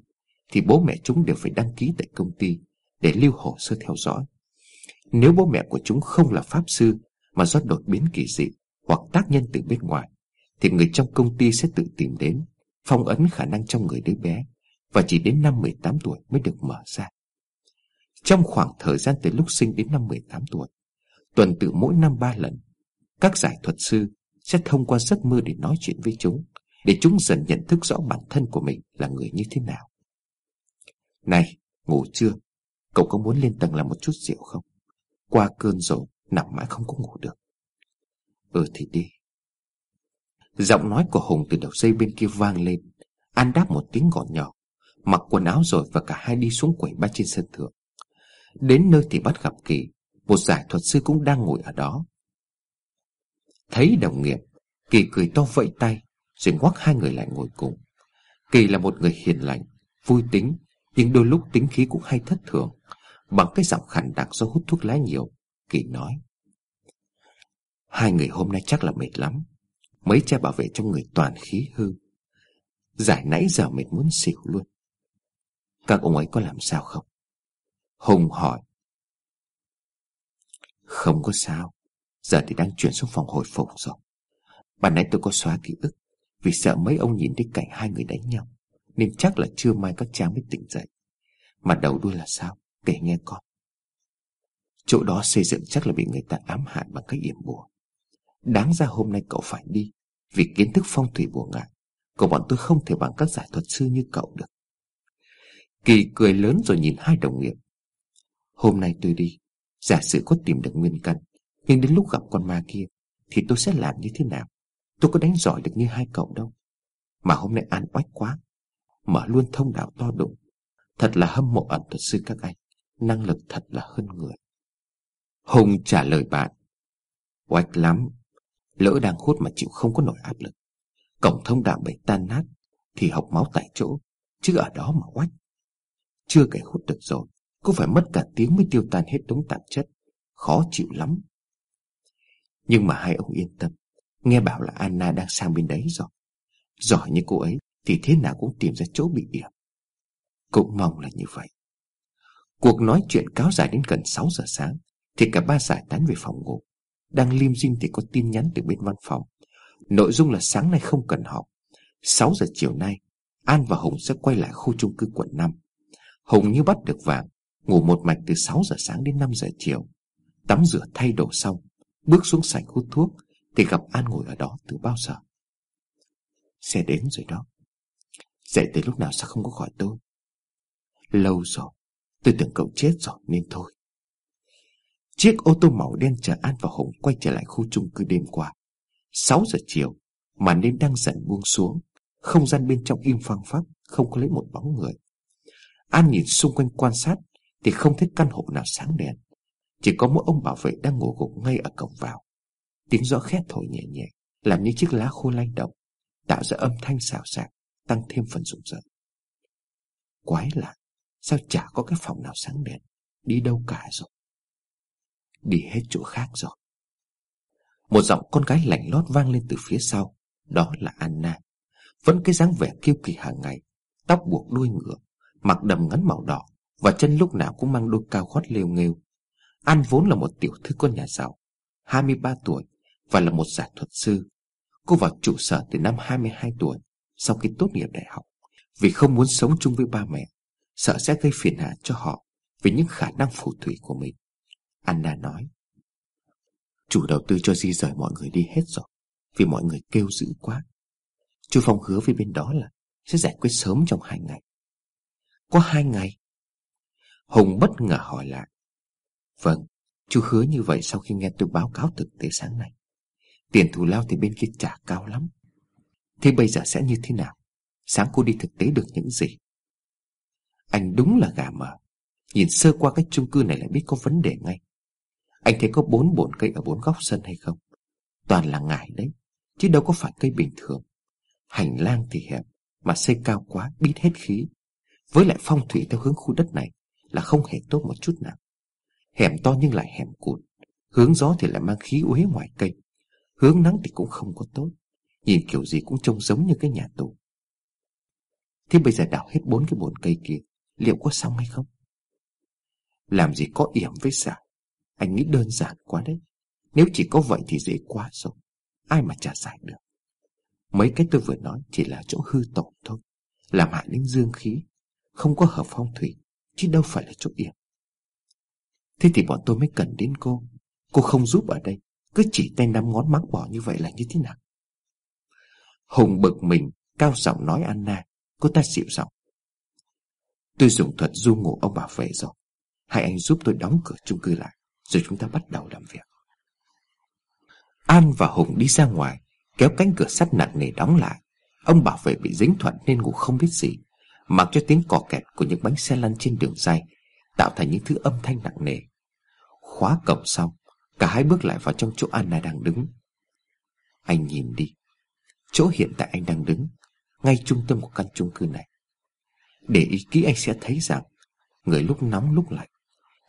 thì bố mẹ chúng đều phải đăng ký tại công ty để lưu hồ sơ theo dõi. Nếu bố mẹ của chúng không là pháp sư mà do đột biến kỳ dị hoặc tác nhân từ bên ngoài, thì người trong công ty sẽ tự tìm đến, phong ấn khả năng trong người đứa bé và chỉ đến năm 18 tuổi mới được mở ra. Trong khoảng thời gian từ lúc sinh đến năm 18 tuổi, tuần tự mỗi năm ba lần, các giải thuật sư sẽ thông qua giấc mơ để nói chuyện với chúng, để chúng dần nhận thức rõ bản thân của mình là người như thế nào. Này, ngủ chưa? Cậu có muốn lên tầng làm một chút rượu không? Qua cơn rồi, nằm mãi không có ngủ được. Ừ thì đi. Giọng nói của Hùng từ đầu dây bên kia vang lên. An đáp một tiếng gọn nhỏ, mặc quần áo rồi và cả hai đi xuống quầy ba trên sân thượng. Đến nơi thì bắt gặp Kỳ, một giải thuật sư cũng đang ngồi ở đó. Thấy đồng nghiệp, Kỳ cười to vẫy tay, rồi ngoắc hai người lại ngồi cùng. Kỳ là một người hiền lành, vui tính, nhưng đôi lúc tính khí cũng hay thất thường. Bằng cái giọng khẳng đặc do hút thuốc lá nhiều, Kỳ nói. Hai người hôm nay chắc là mệt lắm. Mấy cha bảo vệ trong người toàn khí hư. Giải nãy giờ mệt muốn xỉu luôn. Các ông ấy có làm sao không? Hùng hỏi. Không có sao. Giờ thì đang chuyển xuống phòng hồi phục rồi. Bạn nãy tôi có xóa ký ức vì sợ mấy ông nhìn thấy cảnh hai người đánh nhau. Nên chắc là chưa mai các cha mới tỉnh dậy. Mà đầu đuôi là sao? Kể nghe con. Chỗ đó xây dựng chắc là bị người ta ám hại bằng cách yểm bùa. Đáng ra hôm nay cậu phải đi, Vì kiến thức phong thủy bùa ngại Cậu bọn tôi không thể bằng các giải thuật sư như cậu được. Kỳ cười lớn rồi nhìn hai đồng nghiệp. Hôm nay tôi đi, Giả sử có tìm được nguyên căn, Nhưng đến lúc gặp con ma kia, Thì tôi sẽ làm như thế nào? Tôi có đánh giỏi được như hai cậu đâu. Mà hôm nay ăn oách quá, Mở luôn thông đạo to đụng Thật là hâm mộ ẩn thuật sư các anh, Năng lực thật là hơn người. Hùng trả lời bạn. Oách lắm Lỡ đang hút mà chịu không có nổi áp lực. Cổng thông đạo bị tan nát, Thì học máu tại chỗ, Chứ ở đó mà oách. Chưa kể hút được rồi Cũng phải mất cả tiếng mới tiêu tan hết đống tạp chất. Khó chịu lắm. Nhưng mà hai ông yên tâm, Nghe bảo là Anna đang sang bên đấy rồi. Giỏi như cô ấy, Thì thế nào cũng tìm ra chỗ bị điểm. Cũng mong là như vậy. Cuộc nói chuyện cáo dài đến gần 6 giờ sáng, Thì cả ba giải tán về phòng ngủ đang lim dinh thì có tin nhắn từ bên văn phòng. Nội dung là sáng nay không cần họp. 6 giờ chiều nay, An và Hùng sẽ quay lại khu chung cư quận 5 Hùng như bắt được vàng, Ngủ một mạch từ 6 giờ sáng đến 5 giờ chiều. Tắm rửa thay đồ xong, Bước xuống sảnh hút thuốc Thì gặp An ngồi ở đó từ bao giờ? Xe đến rồi đó. Dậy từ lúc nào sao không có gọi tôi? Lâu rồi, Tôi tưởng cậu chết rồi, nên thôi. Chiếc ô tô màu đen chở An và Hùng quay trở lại khu chung cư đêm qua. 6 giờ chiều, Màn đêm đang dần buông xuống. Không gian bên trong im phăng phắc, Không có lấy một bóng người. An nhìn xung quanh quan sát Thì không thấy căn hộ nào sáng đèn. Chỉ có mỗi ông bảo vệ đang ngủ gục ngay ở cổng vào. Tiếng gió khét thổi nhẹ nhẹ, Làm những chiếc lá khô lay động, Tạo ra âm thanh xào xạc, Tăng thêm phần rụng rợn. Quái lạ, Sao chả có cái phòng nào sáng đèn? Đi đâu cả rồi? Đi hết chỗ khác rồi. Một giọng con gái lạnh lót vang lên từ phía sau, Đó là Anna. Vẫn cái dáng vẻ kiêu kỳ hàng ngày, Tóc buộc đuôi ngựa, Mặc đầm ngắn màu đỏ Và chân lúc nào cũng mang đôi cao gót lêu nghêu. An vốn là một tiểu thư con nhà giàu 23 tuổi Và là một giả thuật sư. Cô vào trụ sở từ năm 22 tuổi, Sau khi tốt nghiệp đại học. Vì không muốn sống chung với ba mẹ, Sợ sẽ gây phiền hà cho họ Vì những khả năng phù thủy của mình. Anna nói. Chủ đầu tư cho di rời mọi người đi hết rồi, Vì mọi người kêu dữ quá. Chú Phong hứa với bên đó là Sẽ giải quyết sớm trong hai ngày. Có hai ngày? Hùng bất ngờ hỏi lại. Vâng Chú hứa như vậy sau khi nghe tôi báo cáo thực tế sáng nay. Tiền thù lao thì bên kia trả cao lắm. Thế bây giờ sẽ như thế nào? Sáng cô đi thực tế được những gì? Anh đúng là gà mờ. Nhìn sơ qua cái chung cư này lại biết có vấn đề ngay. Anh thấy có bốn bồn cây ở bốn góc sân hay không? Toàn là ngải đấy, Chứ đâu có phải cây bình thường. Hành lang thì hẹp, Mà xây cao quá, bít hết khí. Với lại phong thủy theo hướng khu đất này Là không hề tốt một chút nào. Hẻm to nhưng lại hẻm cụt, Hướng gió thì lại mang khí uế ngoài cây. Hướng nắng thì cũng không có tốt, Nhìn kiểu gì cũng trông giống như cái nhà tù. Thế bây giờ đào hết bốn cái bồn cây kia, Liệu có xong hay không? Làm gì có yểm với xả anh nghĩ đơn giản quá đấy. Nếu chỉ có vậy thì dễ quá rồi. Ai mà trả giải được? Mấy cái tôi vừa nói chỉ là chỗ hư tổn thôi. Làm hại đến dương khí. Không có hợp phong thủy, Chứ đâu phải là chỗ yểm. Thế thì bọn tôi mới cần đến cô. Cô không giúp ở đây, Cứ chỉ tay năm ngón mắc bỏ như vậy là như thế nào? Hùng bực mình, Cao giọng nói Anna, Cô ta xịu giọng. Tôi dùng thuật du ngủ ông bảo vệ rồi. Hãy anh giúp tôi đóng cửa chung cư lại. Rồi chúng ta bắt đầu làm việc. An và Hùng đi ra ngoài, Kéo cánh cửa sắt nặng nề đóng lại. Ông bảo vệ bị dính thuận nên ngủ không biết gì, Mặc cho tiếng cò kẹt của những bánh xe lăn trên đường dây Tạo thành những thứ âm thanh nặng nề. Khóa cổng xong, Cả hai bước lại vào trong chỗ Anna đang đứng. Anh nhìn đi, Chỗ hiện tại anh đang đứng, Ngay trung tâm của căn chung cư này. Để ý kỹ anh sẽ thấy rằng, Người lúc nóng lúc lạnh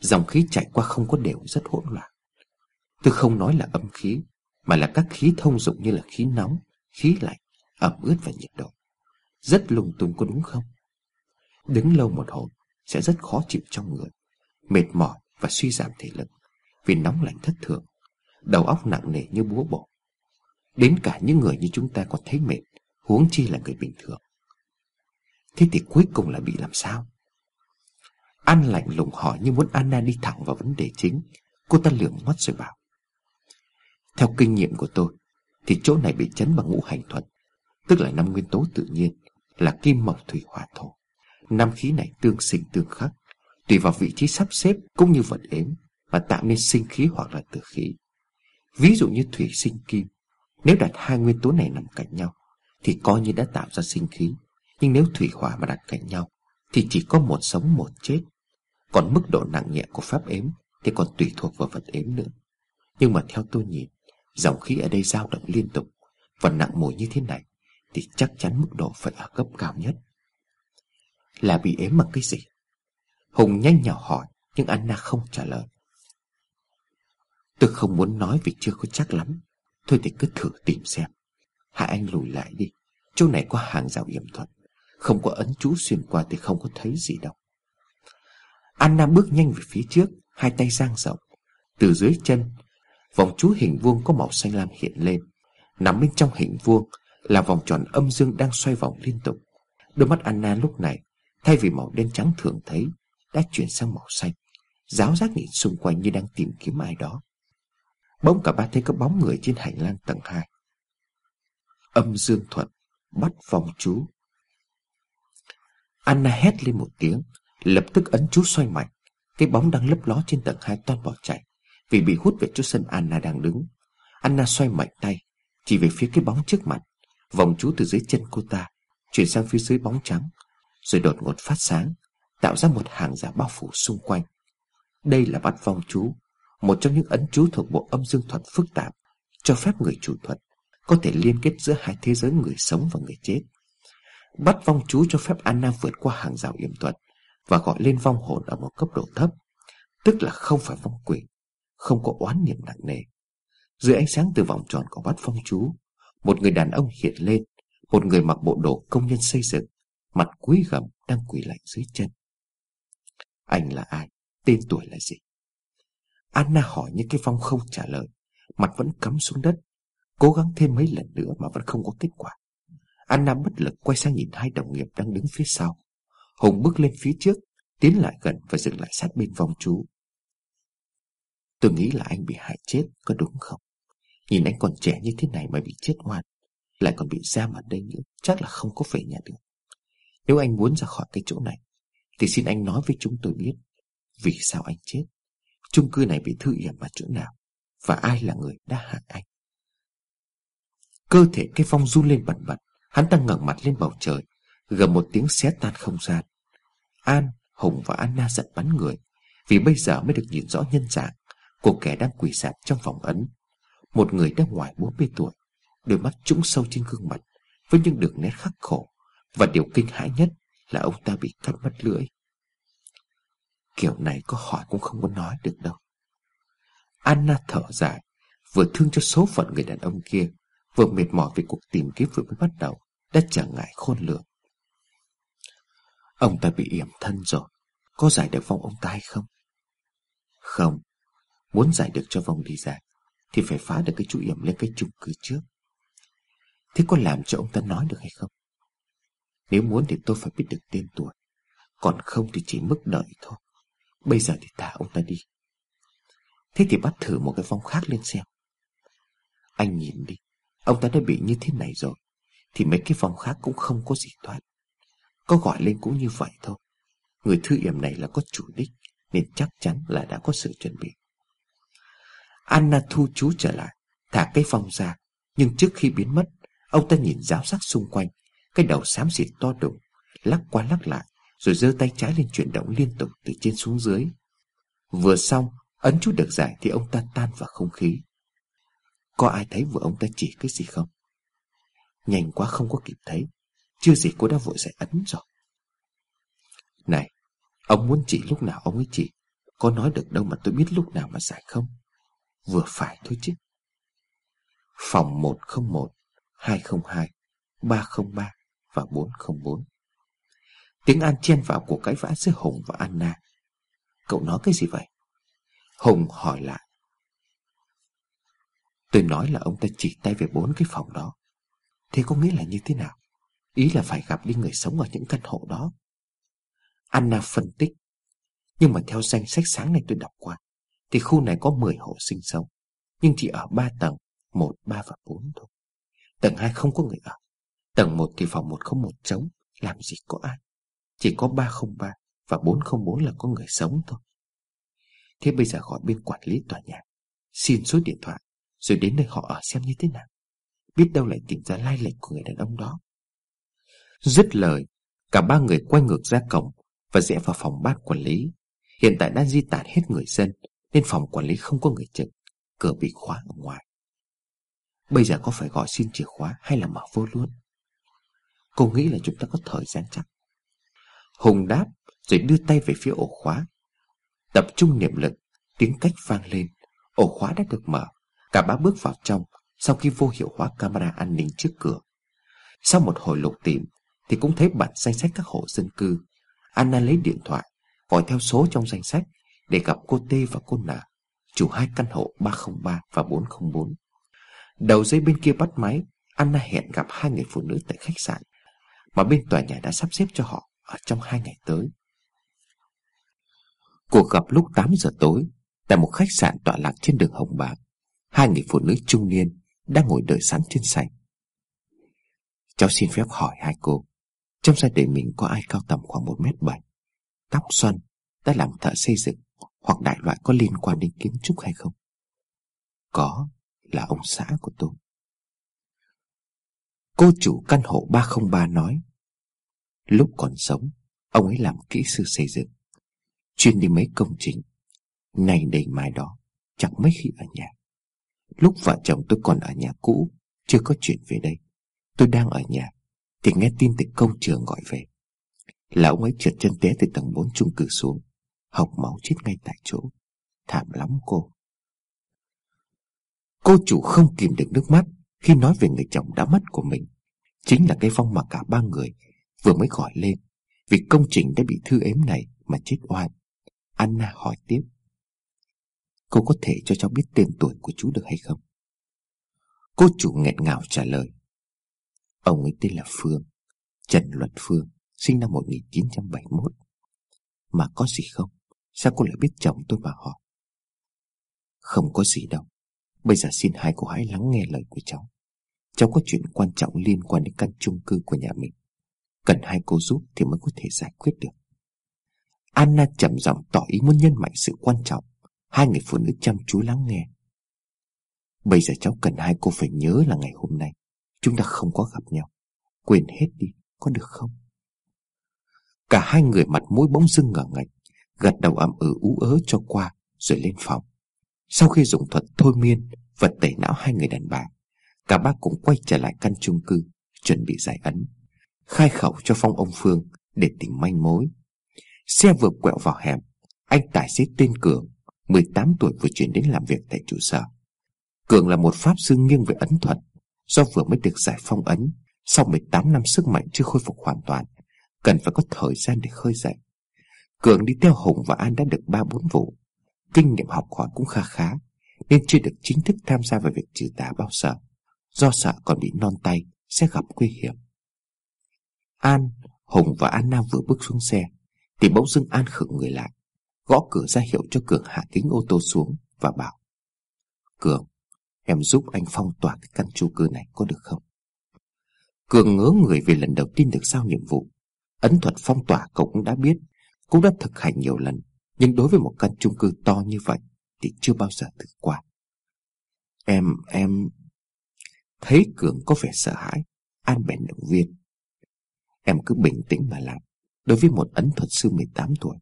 Dòng khí chạy qua không có đều rất hỗn loạn. Tôi không nói là âm khí Mà là các khí thông dụng như là khí nóng Khí lạnh, ẩm ướt và nhiệt độ. Rất lung tung có đúng không? Đứng lâu một hồi Sẽ rất khó chịu trong người Mệt mỏi và suy giảm thể lực Vì nóng lạnh thất thường Đầu óc nặng nề như búa bổ. Đến cả những người như chúng ta còn thấy mệt Huống chi là người bình thường. Thế thì cuối cùng là bị làm sao? An lạnh lùng hỏi như muốn Anna đi thẳng vào vấn đề chính. Cô ta lườm mắt rồi bảo, Theo kinh nghiệm của tôi, Thì chỗ này bị chấn bằng ngũ hành thuật, Tức là năm nguyên tố tự nhiên, Là kim mộc thủy hỏa thổ. Năm khí này tương sinh tương khắc, Tùy vào vị trí sắp xếp cũng như vật ếm Mà tạo nên sinh khí hoặc là tử khí. Ví dụ như thủy sinh kim, Nếu đặt hai nguyên tố này nằm cạnh nhau, Thì coi như đã tạo ra sinh khí. Nhưng nếu thủy hỏa mà đặt cạnh nhau, Thì chỉ có một sống một chết. Còn mức độ nặng nhẹ của pháp ếm Thì còn tùy thuộc vào vật ếm nữa. Nhưng mà theo tôi nhìn, Dòng khí ở đây dao động liên tục. Và nặng mùi như thế này Thì chắc chắn mức độ phải ở cấp cao nhất. Là bị ếm bằng cái gì? Hùng nhanh nhỏ hỏi, Nhưng Anna không trả lời. Tôi không muốn nói vì chưa có chắc lắm. Thôi thì cứ thử tìm xem. Hãy anh lùi lại đi. Chỗ này có hàng rào yểm thuật. Không có ấn chú xuyên qua thì không có thấy gì đâu. Anna bước nhanh về phía trước, Hai tay giang rộng. Từ dưới chân, Vòng chú hình vuông có màu xanh lam hiện lên. Nằm bên trong hình vuông Là vòng tròn âm dương đang xoay vòng liên tục. Đôi mắt Anna lúc này, Thay vì màu đen trắng thường thấy, Đã chuyển sang màu xanh. Giáo giác nhìn xung quanh như đang tìm kiếm ai đó. Bỗng cả ba thấy có bóng người trên hành lang tầng 2 Âm dương thuận Bắt vòng chú. Anna hét lên một tiếng Lập tức ấn chú xoay mạnh. Cái bóng đang lấp ló trên tầng hai toan bỏ chạy, Vì bị hút về chỗ sân Anna đang đứng. Anna xoay mạnh tay, Chỉ về phía cái bóng trước mặt, Vòng chú từ dưới chân cô ta, Chuyển sang phía dưới bóng trắng, Rồi đột ngột phát sáng, Tạo ra một hàng giả bao phủ xung quanh. Đây là bắt vong chú, Một trong những ấn chú thuộc bộ âm dương thuật phức tạp, Cho phép người chủ thuật Có thể liên kết giữa hai thế giới người sống và người chết. Bắt vong chú cho phép Anna vượt qua hàng rào yểm thuật và gọi lên vong hồn ở một cấp độ thấp, Tức là không phải vong quỷ, Không có oán niệm nặng nề Dưới ánh sáng từ vòng tròn của bát phong chú, Một người đàn ông hiện lên, Một người mặc bộ đồ công nhân xây dựng, Mặt cúi gầm đang quỳ lạnh dưới chân Anh là ai? Tên tuổi là gì? Anna hỏi những cái phong không trả lời, Mặt vẫn cắm xuống đất, Cố gắng thêm mấy lần nữa mà vẫn không có kết quả Anna bất lực quay sang nhìn hai đồng nghiệp đang đứng phía sau Hùng bước lên phía trước, Tiến lại gần và dừng lại sát bên vòng chú. Tôi nghĩ là anh bị hại chết, Có đúng không? Nhìn anh còn trẻ như thế này mà bị chết ngoan Lại còn bị giam ở đây nữa, Chắc là không có về nhà được. Nếu anh muốn ra khỏi cái chỗ này, Thì xin anh nói với chúng tôi biết, Vì sao anh chết, chung cư này bị thư yểm ở chỗ nào, Và ai là người đã hại anh. Cơ thể cái phong run lên bẩn bật, Hắn ta ngẩng mặt lên bầu trời, Gầm một tiếng xé tan không gian. An, Hùng và Anna giận bắn người. Vì bây giờ mới được nhìn rõ nhân dạng Của kẻ đang quỳ sạp trong phòng ấn. Một người đang ngoài 40 tuổi Đôi mắt trũng sâu trên gương mặt Với những đường nét khắc khổ. Và điều kinh hãi nhất là ông ta bị cắt mất lưỡi. Kiểu này có hỏi cũng không muốn nói được đâu. Anna thở dài Vừa thương cho số phận người đàn ông kia Vừa mệt mỏi vì cuộc tìm kiếm vừa mới bắt đầu Đã trở ngại khôn lường. Ông ta bị yểm thân rồi. Có giải được vong ông ta hay không? Không. Muốn giải được cho vong đi ra, Thì phải phá được cái chú yểm lên cái chung cư trước. Thế có làm cho ông ta nói được hay không? Nếu muốn thì tôi phải biết được tên tuổi. Còn không thì chỉ mức đợi thôi. Bây giờ thì thả ông ta đi. Thế thì bắt thử một cái vong khác lên xem. Anh nhìn đi. Ông ta đã bị như thế này rồi, Thì mấy cái vong khác cũng không có gì thoát có gọi lên cũng như vậy thôi. Người thư yểm này là có chủ đích, Nên chắc chắn là đã có sự chuẩn bị. Anna thu chú trở lại, Thả cái phong ra. Nhưng trước khi biến mất, Ông ta nhìn giáo sắc xung quanh. Cái đầu xám xịt to đùng, Lắc qua lắc lại, Rồi giơ tay trái lên chuyển động liên tục từ trên xuống dưới. Vừa xong, Ấn chút được giải thì ông ta tan vào không khí. Có ai thấy vừa ông ta chỉ cái gì không? Nhanh quá không có kịp thấy. Chưa gì cô đã vội giải ấn rồi. Này, Ông muốn chỉ lúc nào ông ấy chỉ. Có nói được đâu mà tôi biết lúc nào mà giải không. Vừa phải thôi chứ. Phòng 101 202 303 và 404 Tiếng An chen vào cuộc cãi vã giữa Hùng và Anna. Cậu nói cái gì vậy? Hùng hỏi lại. Tôi nói là ông ta chỉ tay về bốn cái phòng đó. Thế có nghĩa là như thế nào? Ý là phải gặp đi người sống ở những căn hộ đó. Anna phân tích. Nhưng mà theo danh sách sáng này tôi đọc qua Thì khu này có 10 hộ sinh sống Nhưng chỉ ở 3 tầng 1, 3 và 4 thôi. Tầng 2 không có người ở Tầng 1 thì phòng 101 trống Làm gì có ai. Chỉ có 303 và 404 là có người sống thôi. Thế bây giờ gọi bên quản lý tòa nhà Xin số điện thoại rồi đến nơi họ ở xem như thế nào. Biết đâu lại tìm ra lai lịch của người đàn ông đó. Dứt lời, Cả ba người quay ngược ra cổng Và rẽ vào phòng ban quản lý. Hiện tại đã di tản hết người dân, Nên phòng quản lý không có người trực, Cửa bị khóa ở ngoài. Bây giờ có phải gọi xin chìa khóa Hay là mở vô luôn? Cô nghĩ là chúng ta có thời gian chắc. Hùng đáp, Rồi đưa tay về phía ổ khóa. Tập trung niệm lực, Tiếng cách vang lên. Ổ khóa đã được mở. Cả ba bước vào trong, Sau khi vô hiệu hóa camera an ninh trước cửa. Sau một hồi lục tìm thì cũng thấy bản danh sách các hộ dân cư. Anna lấy điện thoại, Gọi theo số trong danh sách Để gặp cô T và cô N. Chủ hai căn hộ 303 và 404 Đầu dây bên kia bắt máy, Anna hẹn gặp hai người phụ nữ tại khách sạn, Mà bên tòa nhà đã sắp xếp cho họ Ở trong hai ngày tới. Cuộc gặp lúc 8 giờ tối, Tại một khách sạn tọa lạc trên đường Hồng Bàng, Hai người phụ nữ trung niên Đang ngồi đợi sẵn trên sảnh Cháu xin phép hỏi hai cô. Trong gia đình mình có ai cao tầm khoảng một mét bảy Tóc xoăn Đã làm thợ xây dựng Hoặc đại loại có liên quan đến kiến trúc hay không? Có, là ông xã của tôi. Cô chủ căn hộ 303 nói Lúc còn sống Ông ấy làm kỹ sư xây dựng Chuyên đi mấy công trình. Này đây mai đó Chẳng mấy khi ở nhà. Lúc vợ chồng tôi còn ở nhà cũ Chưa có chuyện về đây. Tôi đang ở nhà thì nghe tin từ công trường gọi về. Là ông ấy trượt chân té từ tầng 4 chung cư xuống, Học máu chết ngay tại chỗ. Thảm lắm cô. Cô chủ không kìm được nước mắt Khi nói về người chồng đã mất của mình. Chính là cái vong mà cả ba người Vừa mới gọi lên, Vì công trình đã bị thư ếm này Mà chết oan. Anna hỏi tiếp. Cô có thể cho cháu biết tên tuổi của chú được hay không? Cô chủ nghẹn ngào trả lời. Ông ấy tên là Phương, Trần Luật Phương, Sinh năm 1971 Mà có gì không? Sao cô lại biết chồng tôi mà hỏi? Không có gì đâu. Bây giờ xin hai cô hãy lắng nghe lời của cháu. Cháu có chuyện quan trọng liên quan đến căn chung cư của nhà mình. Cần hai cô giúp thì mới có thể giải quyết được. Anna chậm giọng tỏ ý muốn nhân mạnh sự quan trọng. Hai người phụ nữ chăm chú lắng nghe. Bây giờ cháu cần hai cô phải nhớ là ngày hôm nay. Chúng ta không có gặp nhau. Quên hết đi, có được không? Cả hai người mặt mũi bỗng dưng ngờ ngạch Gật đầu ậm ừ ú ớ cho qua Rồi lên phòng. Sau khi dùng thuật thôi miên Vật tẩy não hai người đàn bà Cả ba cũng quay trở lại căn chung cư Chuẩn bị giải ấn Khai khẩu cho Phong ông Phương Để tìm manh mối. Xe vừa quẹo vào hẻm Anh tài xế tên Cường 18 tuổi vừa chuyển đến làm việc tại trụ sở. Cường là một pháp sư nghiêng về ấn thuật Do vừa mới được giải phong ấn Sau 18 năm sức mạnh chưa khôi phục hoàn toàn Cần phải có thời gian để khơi dậy. Cường đi theo Hùng và An đã được 3-4 vụ. Kinh nghiệm học hỏi cũng kha khá Nên chưa được chính thức tham gia vào việc trừ tà bao giờ Do sợ còn bị non tay Sẽ gặp nguy hiểm. An, Hùng và Anna vừa bước xuống xe Thì bỗng dưng An khựng người lại Gõ cửa ra hiệu cho Cường hạ kính ô tô xuống Và bảo Cường, em giúp anh phong tỏa cái căn chung cư này có được không? Cường ngớ người vì lần đầu tiên được giao nhiệm vụ. Ấn thuật phong tỏa cậu cũng đã biết. Cũng đã thực hành nhiều lần. Nhưng đối với một căn chung cư to như vậy Thì chưa bao giờ thử qua. Em, em Thấy Cường có vẻ sợ hãi An bèn động viên. Em cứ bình tĩnh mà làm. Đối với một ấn thuật sư 18 tuổi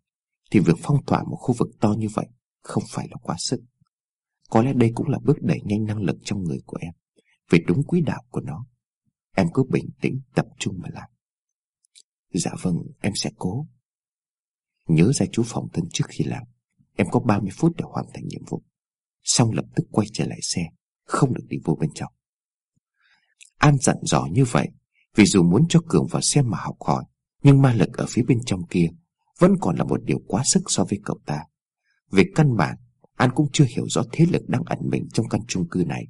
Thì việc phong tỏa một khu vực to như vậy Không phải là quá sức. Có lẽ đây cũng là bước đẩy nhanh năng lực trong người của em Về đúng quỹ đạo của nó. Em cứ bình tĩnh, tập trung mà làm. Dạ vâng em sẽ cố. Nhớ ra chú phòng thân trước khi làm. Em có 30 phút để hoàn thành nhiệm vụ. Xong lập tức quay trở lại xe, Không được đi vô bên trong. An dặn dò như vậy, Vì dù muốn cho Cường vào xem mà học hỏi, Nhưng ma lực ở phía bên trong kia Vẫn còn là một điều quá sức so với cậu ta. Về căn bản An cũng chưa hiểu rõ thế lực đang ẩn mình trong căn chung cư này.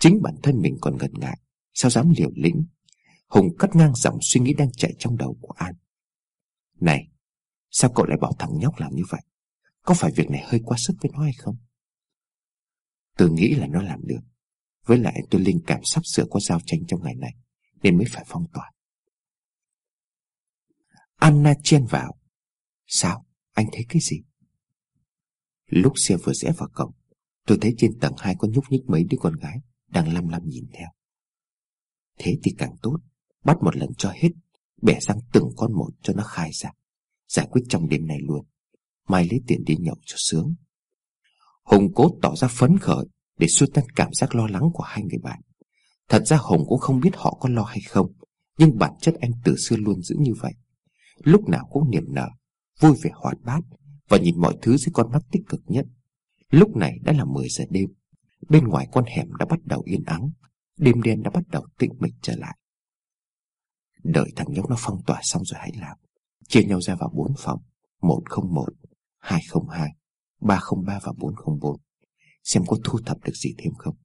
Chính bản thân mình còn ngần ngại, Sao dám liều lĩnh? Hùng cắt ngang dòng suy nghĩ đang chạy trong đầu của An. Này, Sao cậu lại bảo thằng nhóc làm như vậy? Có phải việc này hơi quá sức với nó hay không? Tôi nghĩ là nó làm được. Với lại tôi linh cảm sắp sửa có giao tranh trong ngày này, Nên mới phải phong tỏa. Anna chen vào. Sao? Anh thấy cái gì? Lúc xe vừa rẽ vào cổng Tôi thấy trên tầng hai có nhúc nhích mấy đứa con gái Đang lăm lăm nhìn theo Thế thì càng tốt Bắt một lần cho hết Bẻ sang từng con một cho nó khai ra Giải quyết trong đêm này luôn Mai lấy tiền đi nhậu cho sướng Hùng cố tỏ ra phấn khởi để xua tan cảm giác lo lắng của hai người bạn. Thật ra hùng cũng không biết họ có lo hay không, nhưng bản chất anh từ xưa luôn giữ như vậy. Lúc nào cũng niềm nở, vui vẻ hoạt bát và nhìn mọi thứ dưới con mắt tích cực nhất. Lúc này đã là 10 giờ đêm, bên ngoài con hẻm đã bắt đầu yên ắng, đêm đen đã bắt đầu tĩnh mịch trở lại. Đợi thằng nhóc nó phong tỏa xong rồi hãy làm. Chia nhau ra vào bốn phòng, 101, 202, 303 và 404 xem có thu thập được gì thêm không.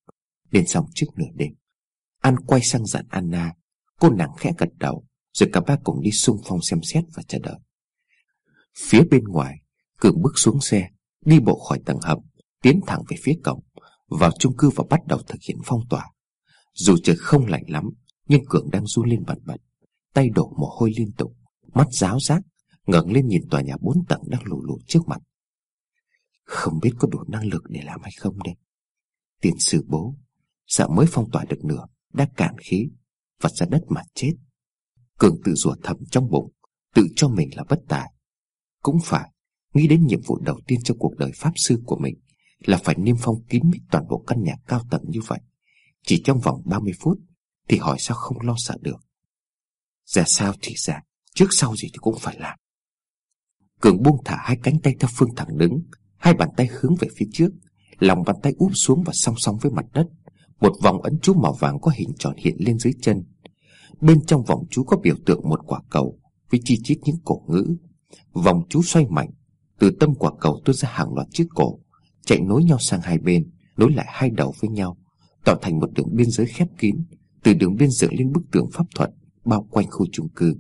Đến xong trước nửa đêm, An quay sang dặn Anna, cô nàng khẽ gật đầu, rồi cả ba cùng đi xung phong xem xét và chờ đợi. Phía bên ngoài, Cường bước xuống xe, đi bộ khỏi tầng hầm, tiến thẳng về phía cổng, vào chung cư và bắt đầu thực hiện phong tỏa. Dù trời không lạnh lắm, nhưng Cường đang run lên bần bật, tay đổ mồ hôi liên tục, mắt ráo rác, ngẩng lên nhìn tòa nhà bốn tầng đang lù lù trước mặt. Không biết có đủ năng lực để làm hay không đây Tiền sử bố Sợ mới phong tỏa được nửa Đã cạn khí Vật ra đất mà chết Cường tự rủa thầm trong bụng Tự cho mình là bất tài Cũng phải Nghĩ đến nhiệm vụ đầu tiên trong cuộc đời pháp sư của mình Là phải niêm phong kín mít toàn bộ căn nhà cao tầng như vậy. Chỉ trong vòng 30 phút Thì hỏi sao không lo sợ được. Ra sao thì ra, Trước sau gì thì cũng phải làm. Cường buông thả hai cánh tay theo phương thẳng đứng, Hai bàn tay hướng về phía trước, Lòng bàn tay úp xuống và song song với mặt đất. Một vòng ấn chú màu vàng có hình tròn hiện lên dưới chân. Bên trong vòng chú có biểu tượng một quả cầu Với chi chít những cổ ngữ. Vòng chú xoay mạnh từ tâm quả cầu tuôn ra hàng loạt chiếc cổ, Chạy nối nhau sang hai bên, Nối lại hai đầu với nhau, Tạo thành một đường biên giới khép kín, Từ đường biên dựng lên bức tường pháp thuật, Bao quanh khu chung cư.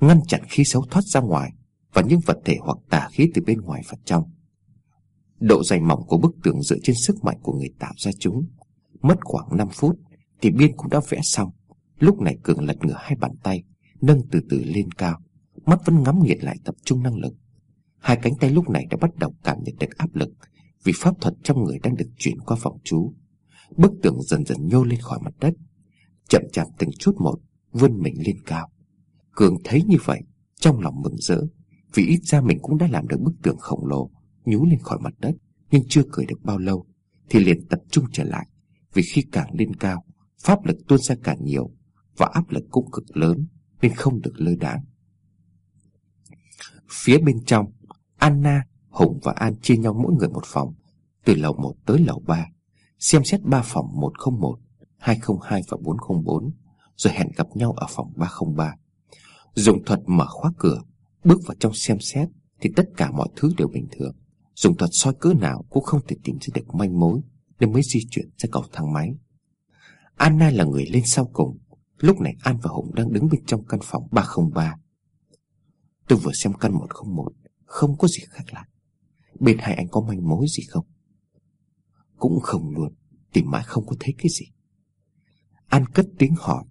Ngăn chặn khí xấu thoát ra ngoài Và những vật thể hoặc tà khí từ bên ngoài vào trong. Độ dày mỏng của bức tường dựa trên sức mạnh của người tạo ra chúng. Mất khoảng 5 phút Thì biên cũng đã vẽ xong. Lúc này Cường lật ngửa hai bàn tay, Nâng từ từ lên cao, Mắt vẫn ngắm nghiệt lại tập trung năng lực. Hai cánh tay lúc này đã bắt đầu cảm nhận được áp lực Vì pháp thuật trong người đang được chuyển qua phòng chú. Bức tường dần dần nhô lên khỏi mặt đất, Chậm chạp từng chút một Vươn mình lên cao. Cường thấy như vậy, Trong lòng mừng rỡ, Vì ít ra mình cũng đã làm được bức tường khổng lồ nhú lên khỏi mặt đất, nhưng chưa cười được bao lâu thì liền tập trung trở lại, vì khi càng lên cao, pháp lực tuôn ra càng nhiều và áp lực cũng cực lớn nên không được lơ đãng. Phía bên trong Anna, Hùng và An chia nhau mỗi người một phòng, từ lầu 1 tới lầu 3 xem xét 3 phòng 101 202 và 404 rồi hẹn gặp nhau ở phòng 303 dùng thuật mở khóa cửa, bước vào trong xem xét thì tất cả mọi thứ đều bình thường. Dùng thuật soi cỡ nào cũng không thể tìm ra được manh mối, Nên mới di chuyển ra cầu thang máy. Anna là người lên sau cùng. Lúc này An và Hùng đang đứng bên trong căn phòng 303 Tôi vừa xem căn 101 không có gì khác lạ. Bên hai anh có manh mối gì không? Cũng không luôn, Tìm mãi không có thấy cái gì. An cất tiếng hỏi.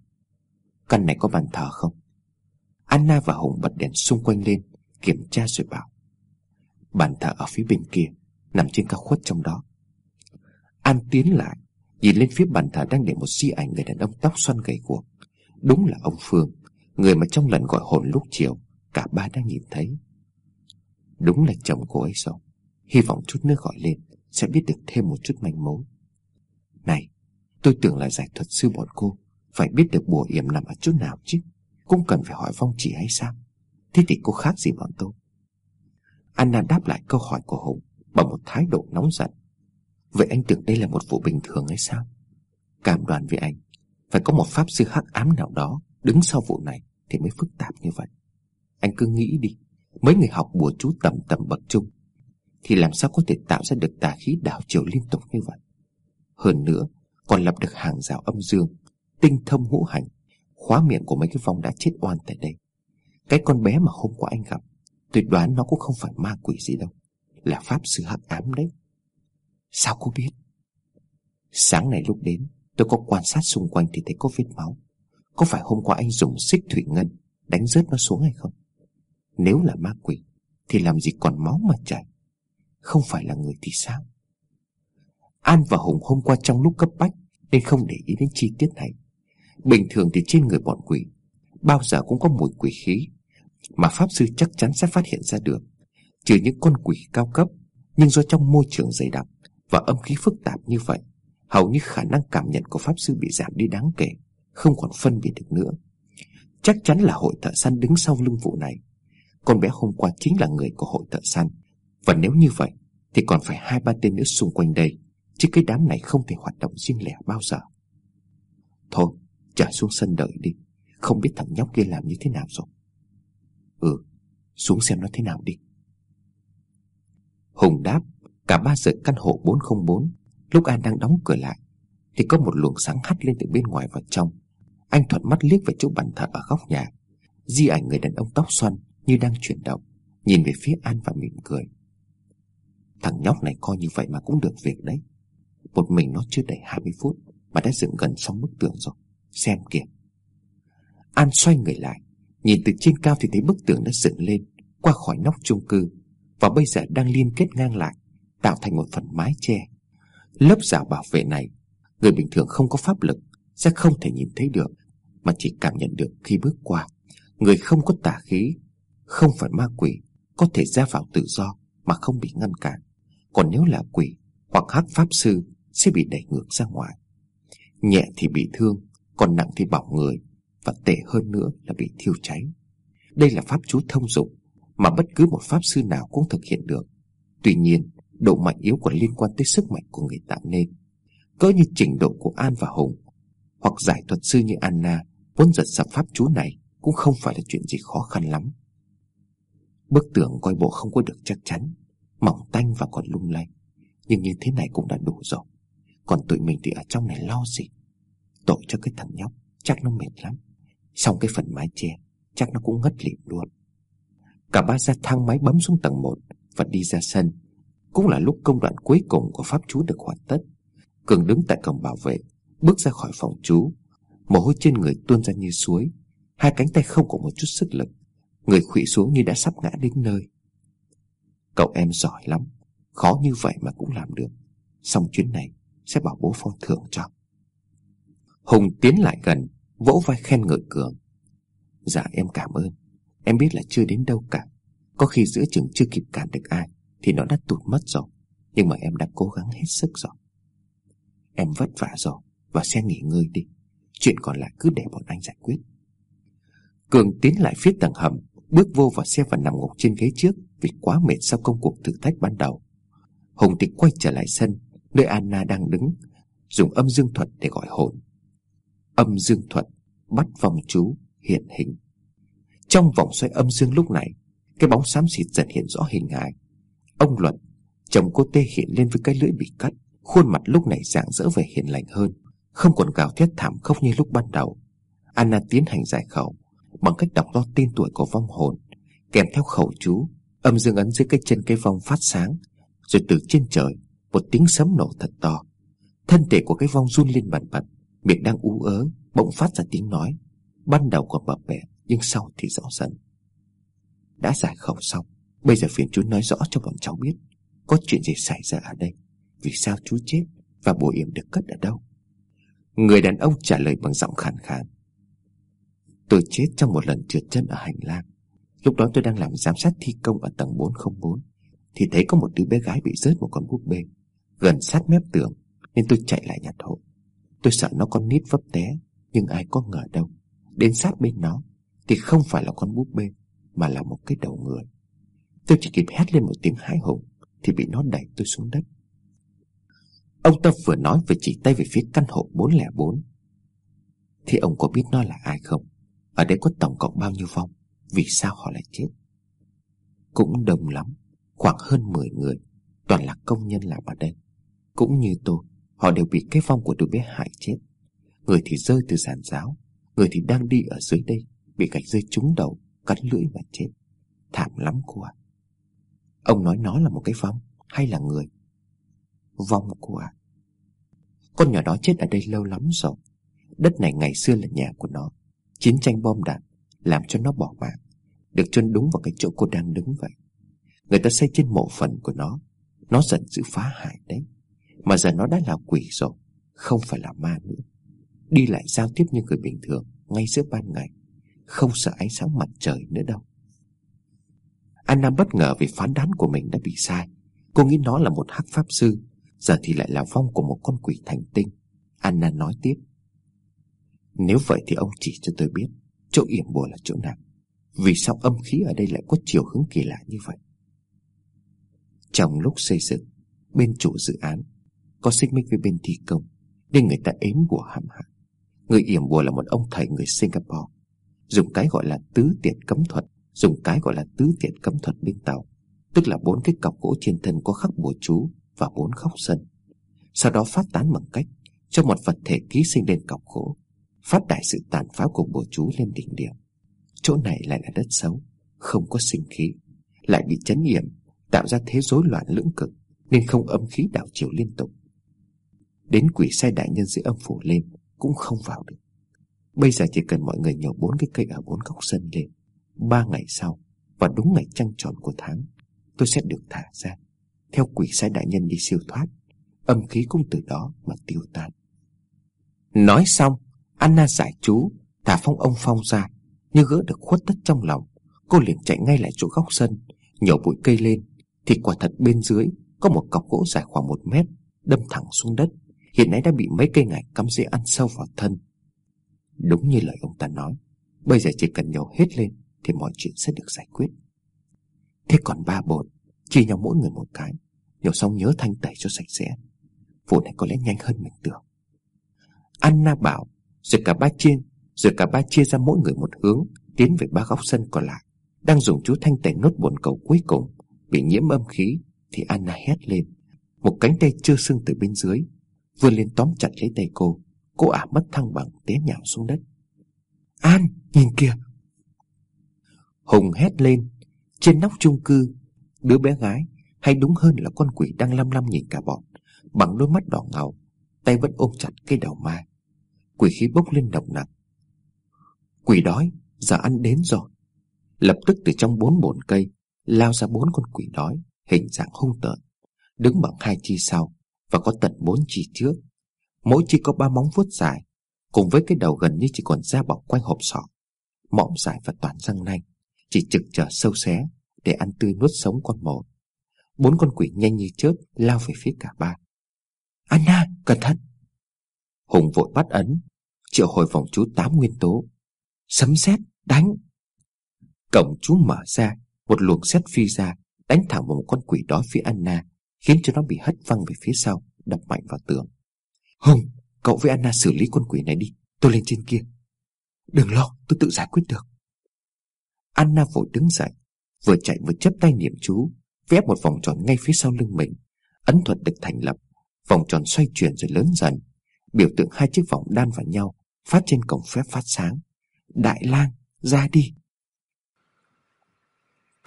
Căn này có bàn thờ không? Anna và Hùng bật đèn xung quanh lên, Kiểm tra rồi bảo. Bàn thờ ở phía bên kia, Nằm trên cao khuất trong đó. An tiến lại, Nhìn lên phía bàn thờ đang để một di ảnh người đàn ông tóc xoăn gầy guộc Đúng là ông Phương, Người mà trong lần gọi hồn lúc chiều, Cả ba đã nhìn thấy. Đúng là chồng cô ấy rồi. Hy vọng chút nữa gọi lên, Sẽ biết được thêm một chút manh mối. Này, tôi tưởng là giải thuật sư bọn cô Phải biết được bùa yểm nằm ở chỗ nào chứ? Cũng cần phải hỏi phong chỉ hay sao? Thế thì cô khác gì bọn tôi? Anna đáp lại câu hỏi của Hùng Bằng một thái độ nóng giận. Vậy anh tưởng đây là một vụ bình thường hay sao? Cảm đoàn với anh, Phải có một pháp sư hắc ám nào đó Đứng sau vụ này thì mới phức tạp như vậy. Anh cứ nghĩ đi. Mấy người học bùa chú tầm tầm bậc trung, Thì làm sao có thể tạo ra được tà khí đảo chiều liên tục như vậy? Hơn nữa, Còn lập được hàng rào âm dương, Tinh thông ngũ hành, Khóa miệng của mấy cái vong đã chết oan tại đây. Cái con bé mà hôm qua anh gặp, Tôi đoán nó cũng không phải ma quỷ gì đâu, Là pháp sư hắc ám đấy. Sao cô biết? Sáng này lúc đến, Tôi có quan sát xung quanh thì thấy có vết máu. Có phải hôm qua anh dùng xích thủy ngân Đánh rớt nó xuống hay không? Nếu là ma quỷ, Thì làm gì còn máu mà chảy? Không phải là người thì sao? An và Hùng hôm qua trong lúc cấp bách Nên không để ý đến chi tiết này. Bình thường thì trên người bọn quỷ, Bao giờ cũng có mùi quỷ khí, mà Pháp Sư chắc chắn sẽ phát hiện ra được. Trừ những con quỷ cao cấp, Nhưng do trong môi trường dày đặc Và âm khí phức tạp như vậy, Hầu như khả năng cảm nhận của Pháp Sư bị giảm đi đáng kể, Không còn phân biệt được nữa. Chắc chắn là hội thợ săn đứng sau lưng vụ này. Con bé hôm qua chính là người của hội thợ săn. Và nếu như vậy, Thì còn phải hai ba tên nữa xung quanh đây, Chứ cái đám này không thể hoạt động riêng lẻ bao giờ. Thôi Trả xuống sân đợi đi. Không biết thằng nhóc kia làm như thế nào rồi. Ừ Xuống xem nó thế nào đi. Hùng đáp, Cả ba rời căn hộ 404 Lúc An đang đóng cửa lại, Thì có một luồng sáng hắt lên từ bên ngoài vào trong. Anh thuận mắt liếc về chỗ bàn thờ ở góc nhà. Di ảnh người đàn ông tóc xoăn như đang chuyển động, Nhìn về phía An và mỉm cười. Thằng nhóc này coi như vậy mà cũng được việc đấy. Một mình nó chưa đầy 20 phút Mà đã dựng gần xong bức tường rồi. Xem kìa. An xoay người lại, Nhìn từ trên cao thì thấy bức tường đã dựng lên, Qua khỏi nóc chung cư, Và bây giờ đang liên kết ngang lại, Tạo thành một phần mái che. Lớp rào bảo vệ này, Người bình thường không có pháp lực, Sẽ không thể nhìn thấy được, Mà chỉ cảm nhận được khi bước qua. Người không có tà khí không phải ma quỷ Có thể ra vào tự do Mà không bị ngăn cản. Còn nếu là quỷ hoặc hắc pháp sư Sẽ bị đẩy ngược ra ngoài. Nhẹ thì bị thương, Còn nặng thì bỏng người, Và tệ hơn nữa là bị thiêu cháy. Đây là pháp chú thông dụng Mà bất cứ một pháp sư nào cũng thực hiện được. Tuy nhiên, Độ mạnh yếu còn liên quan tới sức mạnh của người tạo nên. Cỡ như trình độ của An và Hùng Hoặc giải thuật sư như Anna Muốn giật sập pháp chú này Cũng không phải là chuyện gì khó khăn lắm. Bức tường coi bộ không có được chắc chắn, Mỏng tanh và còn lung lay. Nhưng như thế này cũng đã đủ rồi. Còn tụi mình thì ở trong này lo gì? Tội cho cái thằng nhóc, Chắc nó mệt lắm. Xong cái phần mái che, Chắc nó cũng ngất lịm luôn. Cả ba ra thang máy bấm xuống tầng 1 Và đi ra sân. Cũng là lúc công đoạn cuối cùng của pháp chú được hoàn tất. Cường đứng tại cổng bảo vệ, Bước ra khỏi phòng chú. Mồ hôi trên người tuôn ra như suối. Hai cánh tay không có một chút sức lực. Người khụy xuống như đã sắp ngã đến nơi. Cậu em giỏi lắm, Khó như vậy mà cũng làm được. Xong chuyến này, sẽ bảo bố phong thưởng cho. Hùng tiến lại gần, Vỗ vai khen ngợi Cường. Dạ em cảm ơn. Em biết là chưa đến đâu cả. Có khi giữa chừng chưa kịp cản được ai, Thì nó đã tụt mất rồi. Nhưng mà em đã cố gắng hết sức rồi. Em vất vả rồi Và xe nghỉ ngơi đi. Chuyện còn lại cứ để bọn anh giải quyết. Cường tiến lại phía tầng hầm Bước vô vào xe và nằm ngục trên ghế trước Vì quá mệt sau công cuộc thử thách ban đầu. Hùng thì quay trở lại sân, Nơi Anna đang đứng, Dùng âm dương thuật để gọi hồn. Âm dương thuật, Bắt vòng chú, hiện hình. Trong vòng xoay âm dương lúc này, Cái bóng xám xịt dần hiện rõ hình hài. Ông Luận Chồng cô tê hiện lên với cái lưỡi bị cắt, Khuôn mặt lúc này dạng dỡ về hiền lành hơn, Không còn gào thét thảm khốc như lúc ban đầu. Anna tiến hành giải khẩu. Bằng cách đọc to tên tuổi của vong hồn, Kèm theo khẩu chú, Âm dương ấn dưới cái chân cây vong phát sáng, Rồi từ trên trời, Một tiếng sấm nổ thật to. Thân thể của cái vong run lên bần bật, Miệng đang ú ớ, Bỗng phát ra tiếng nói. Ban đầu còn bập bẹ, Nhưng sau thì rõ dần Đã giải khẩu xong, Bây giờ phiền chú nói rõ cho bọn cháu biết, Có chuyện gì xảy ra ở đây, Vì sao chú chết Và bùa yểm được cất ở đâu. Người đàn ông trả lời bằng giọng khàn khàn. Tôi chết trong một lần trượt chân ở hành lang. Lúc đó tôi đang làm giám sát thi công ở tầng 404 Thì thấy có một đứa bé gái bị rớt một con búp bê, Gần sát mép tường, Nên tôi chạy lại nhặt hộ. Tôi sợ nó con nít vấp té, Nhưng ai có ngờ đâu, Đến sát bên nó Thì không phải là con búp bê, Mà là một cái đầu người. Tôi chỉ kịp hét lên một tiếng hãi hùng Thì bị nó đẩy tôi xuống đất. Ông ta vừa nói vừa chỉ tay về phía căn hộ 404 Thì ông có biết nó là ai không? Ở đây có tổng cộng bao nhiêu vong? Vì sao họ lại chết? Cũng đông lắm, Khoảng hơn 10 người, Toàn là công nhân làm ở đây. Cũng như tôi, Họ đều bị cái vong của đứa bé hại chết. Người thì rơi từ giàn giáo, Người thì đang đi ở dưới đây, Bị gạch rơi trúng đầu, Cắn lưỡi mà chết. Thảm lắm cô ạ. Ông nói nó là một cái vong Hay là người? Vong cô ạ. Con nhỏ đó chết ở đây lâu lắm rồi. Đất này ngày xưa là nhà của nó. Chiến tranh bom đạn Làm cho nó bỏ mạng, Được chôn đúng vào cái chỗ cô đang đứng vậy. Người ta xây trên mộ phần của nó Nó giận dữ phá hại đấy. Mà giờ nó đã là quỷ rồi, Không phải là ma nữa. Đi lại giao tiếp như người bình thường, Ngay giữa ban ngày, Không sợ ánh sáng mặt trời nữa đâu. Anna bất ngờ vì phán đoán của mình đã bị sai. Cô nghĩ nó là một hắc pháp sư, Giờ thì lại là vong của một con quỷ thành tinh. Anna nói tiếp nếu vậy thì ông chỉ cho tôi biết Chỗ yểm bùa là chỗ nào. Vì sao âm khí ở đây lại có chiều hướng kỳ lạ như vậy? Trong lúc xây dựng, Bên chủ dự án Có xích mích với bên thi công, Nên người ta ếm bùa hãm hại. Người yểm bùa là một ông thầy người Singapore, Dùng cái gọi là tứ tiệt cấm thuật, Dùng cái gọi là tứ tiệt cấm thuật bên tàu. Tức là bốn cái cọc gỗ trên thân có khắc bùa chú Và bốn khóc sân. Sau đó phát tán bằng cách Cho một vật thể ký sinh lên cọc gỗ. Phát đại sự tàn phá của bùa chú lên đỉnh điểm. Chỗ này lại là đất xấu Không có sinh khí Lại bị chấn nhiễm, Tạo ra thế rối loạn lưỡng cực Nên không âm khí đảo chiều liên tục. Đến quỷ sai đại nhân giữ âm phủ lên Cũng không vào được. Bây giờ chỉ cần mọi người nhổ bốn cái cây ở bốn góc sân lên. Ba ngày sau Và đúng ngày trăng tròn của tháng Tôi sẽ được thả ra. Theo quỷ sai đại nhân đi siêu thoát Âm khí cũng từ đó mà tiêu tan. Nói xong Anna giải chú, Thả phong ông Phong ra, Như gỡ được khuất tất trong lòng. Cô liền chạy ngay lại chỗ góc sân, Nhổ bụi cây lên, Thì quả thật bên dưới Có một cọc gỗ dài khoảng một mét, Đâm thẳng xuống đất. Hiện nay đã bị mấy cây ngải cắm rễ ăn sâu vào thân. Đúng như lời ông ta nói, Bây giờ chỉ cần nhổ hết lên Thì mọi chuyện sẽ được giải quyết. Thế còn ba bột Chia nhau mỗi người một cái, Nhổ xong nhớ thanh tẩy cho sạch sẽ. Vụ này có lẽ nhanh hơn mình tưởng. Anna bảo rồi cả ba chia, Rồi cả ba chia ra mỗi người một hướng, Tiến về ba góc sân còn lại. Đang dùng chú thanh tẩy nốt bồn cầu cuối cùng, Bị nhiễm âm khí, Thì Anna hét lên. Một cánh tay chưa sưng từ bên dưới, Vươn lên tóm chặt lấy tay cô. Cô ả mất thăng bằng té nhào xuống đất. An, nhìn kìa. Hùng hét lên. Trên nóc chung cư, Đứa bé gái hay đúng hơn là con quỷ đang lăm lăm nhìn cả bọn, Bằng đôi mắt đỏ ngầu, Tay vẫn ôm chặt cây đầu ma Quỷ khí bốc lên nồng nặc. Quỷ đói, Giờ ăn đến rồi. Lập tức từ trong bốn bồn cây, Lao ra bốn con quỷ đói, Hình dạng hung tợn. Đứng bằng hai chi sau, Và có tận bốn chi trước. Mỗi chi có ba móng vuốt dài, Cùng với cái đầu gần như chỉ còn da bọc quanh hộp sọ. Mõm dài và toàn răng nanh, Chỉ trực chờ sâu xé Để ăn tươi nuốt sống con mồi. Bốn con quỷ nhanh như chớp Lao về phía cả ba. Anna, cẩn thận! Hùng vội bắt ấn Triệu hồi vòng chú tám nguyên tố. Sấm sét, đánh. Cổng chú mở ra, Một luồng sét phi ra, Đánh thẳng vào một con quỷ đó phía Anna, Khiến cho nó bị hất văng về phía sau, Đập mạnh vào tường. Hùng, cậu với Anna xử lý con quỷ này đi, Tôi lên trên kia. Đừng lo, tôi tự giải quyết được. Anna vội đứng dậy, Vừa chạy vừa chấp tay niệm chú, Vẽ một vòng tròn ngay phía sau lưng mình, Ấn thuật được thành lập. Vòng tròn xoay chuyển rồi lớn dần, Biểu tượng hai chiếc vòng đan vào nhau Phát trên cổng phép phát sáng. Đại lang ra đi.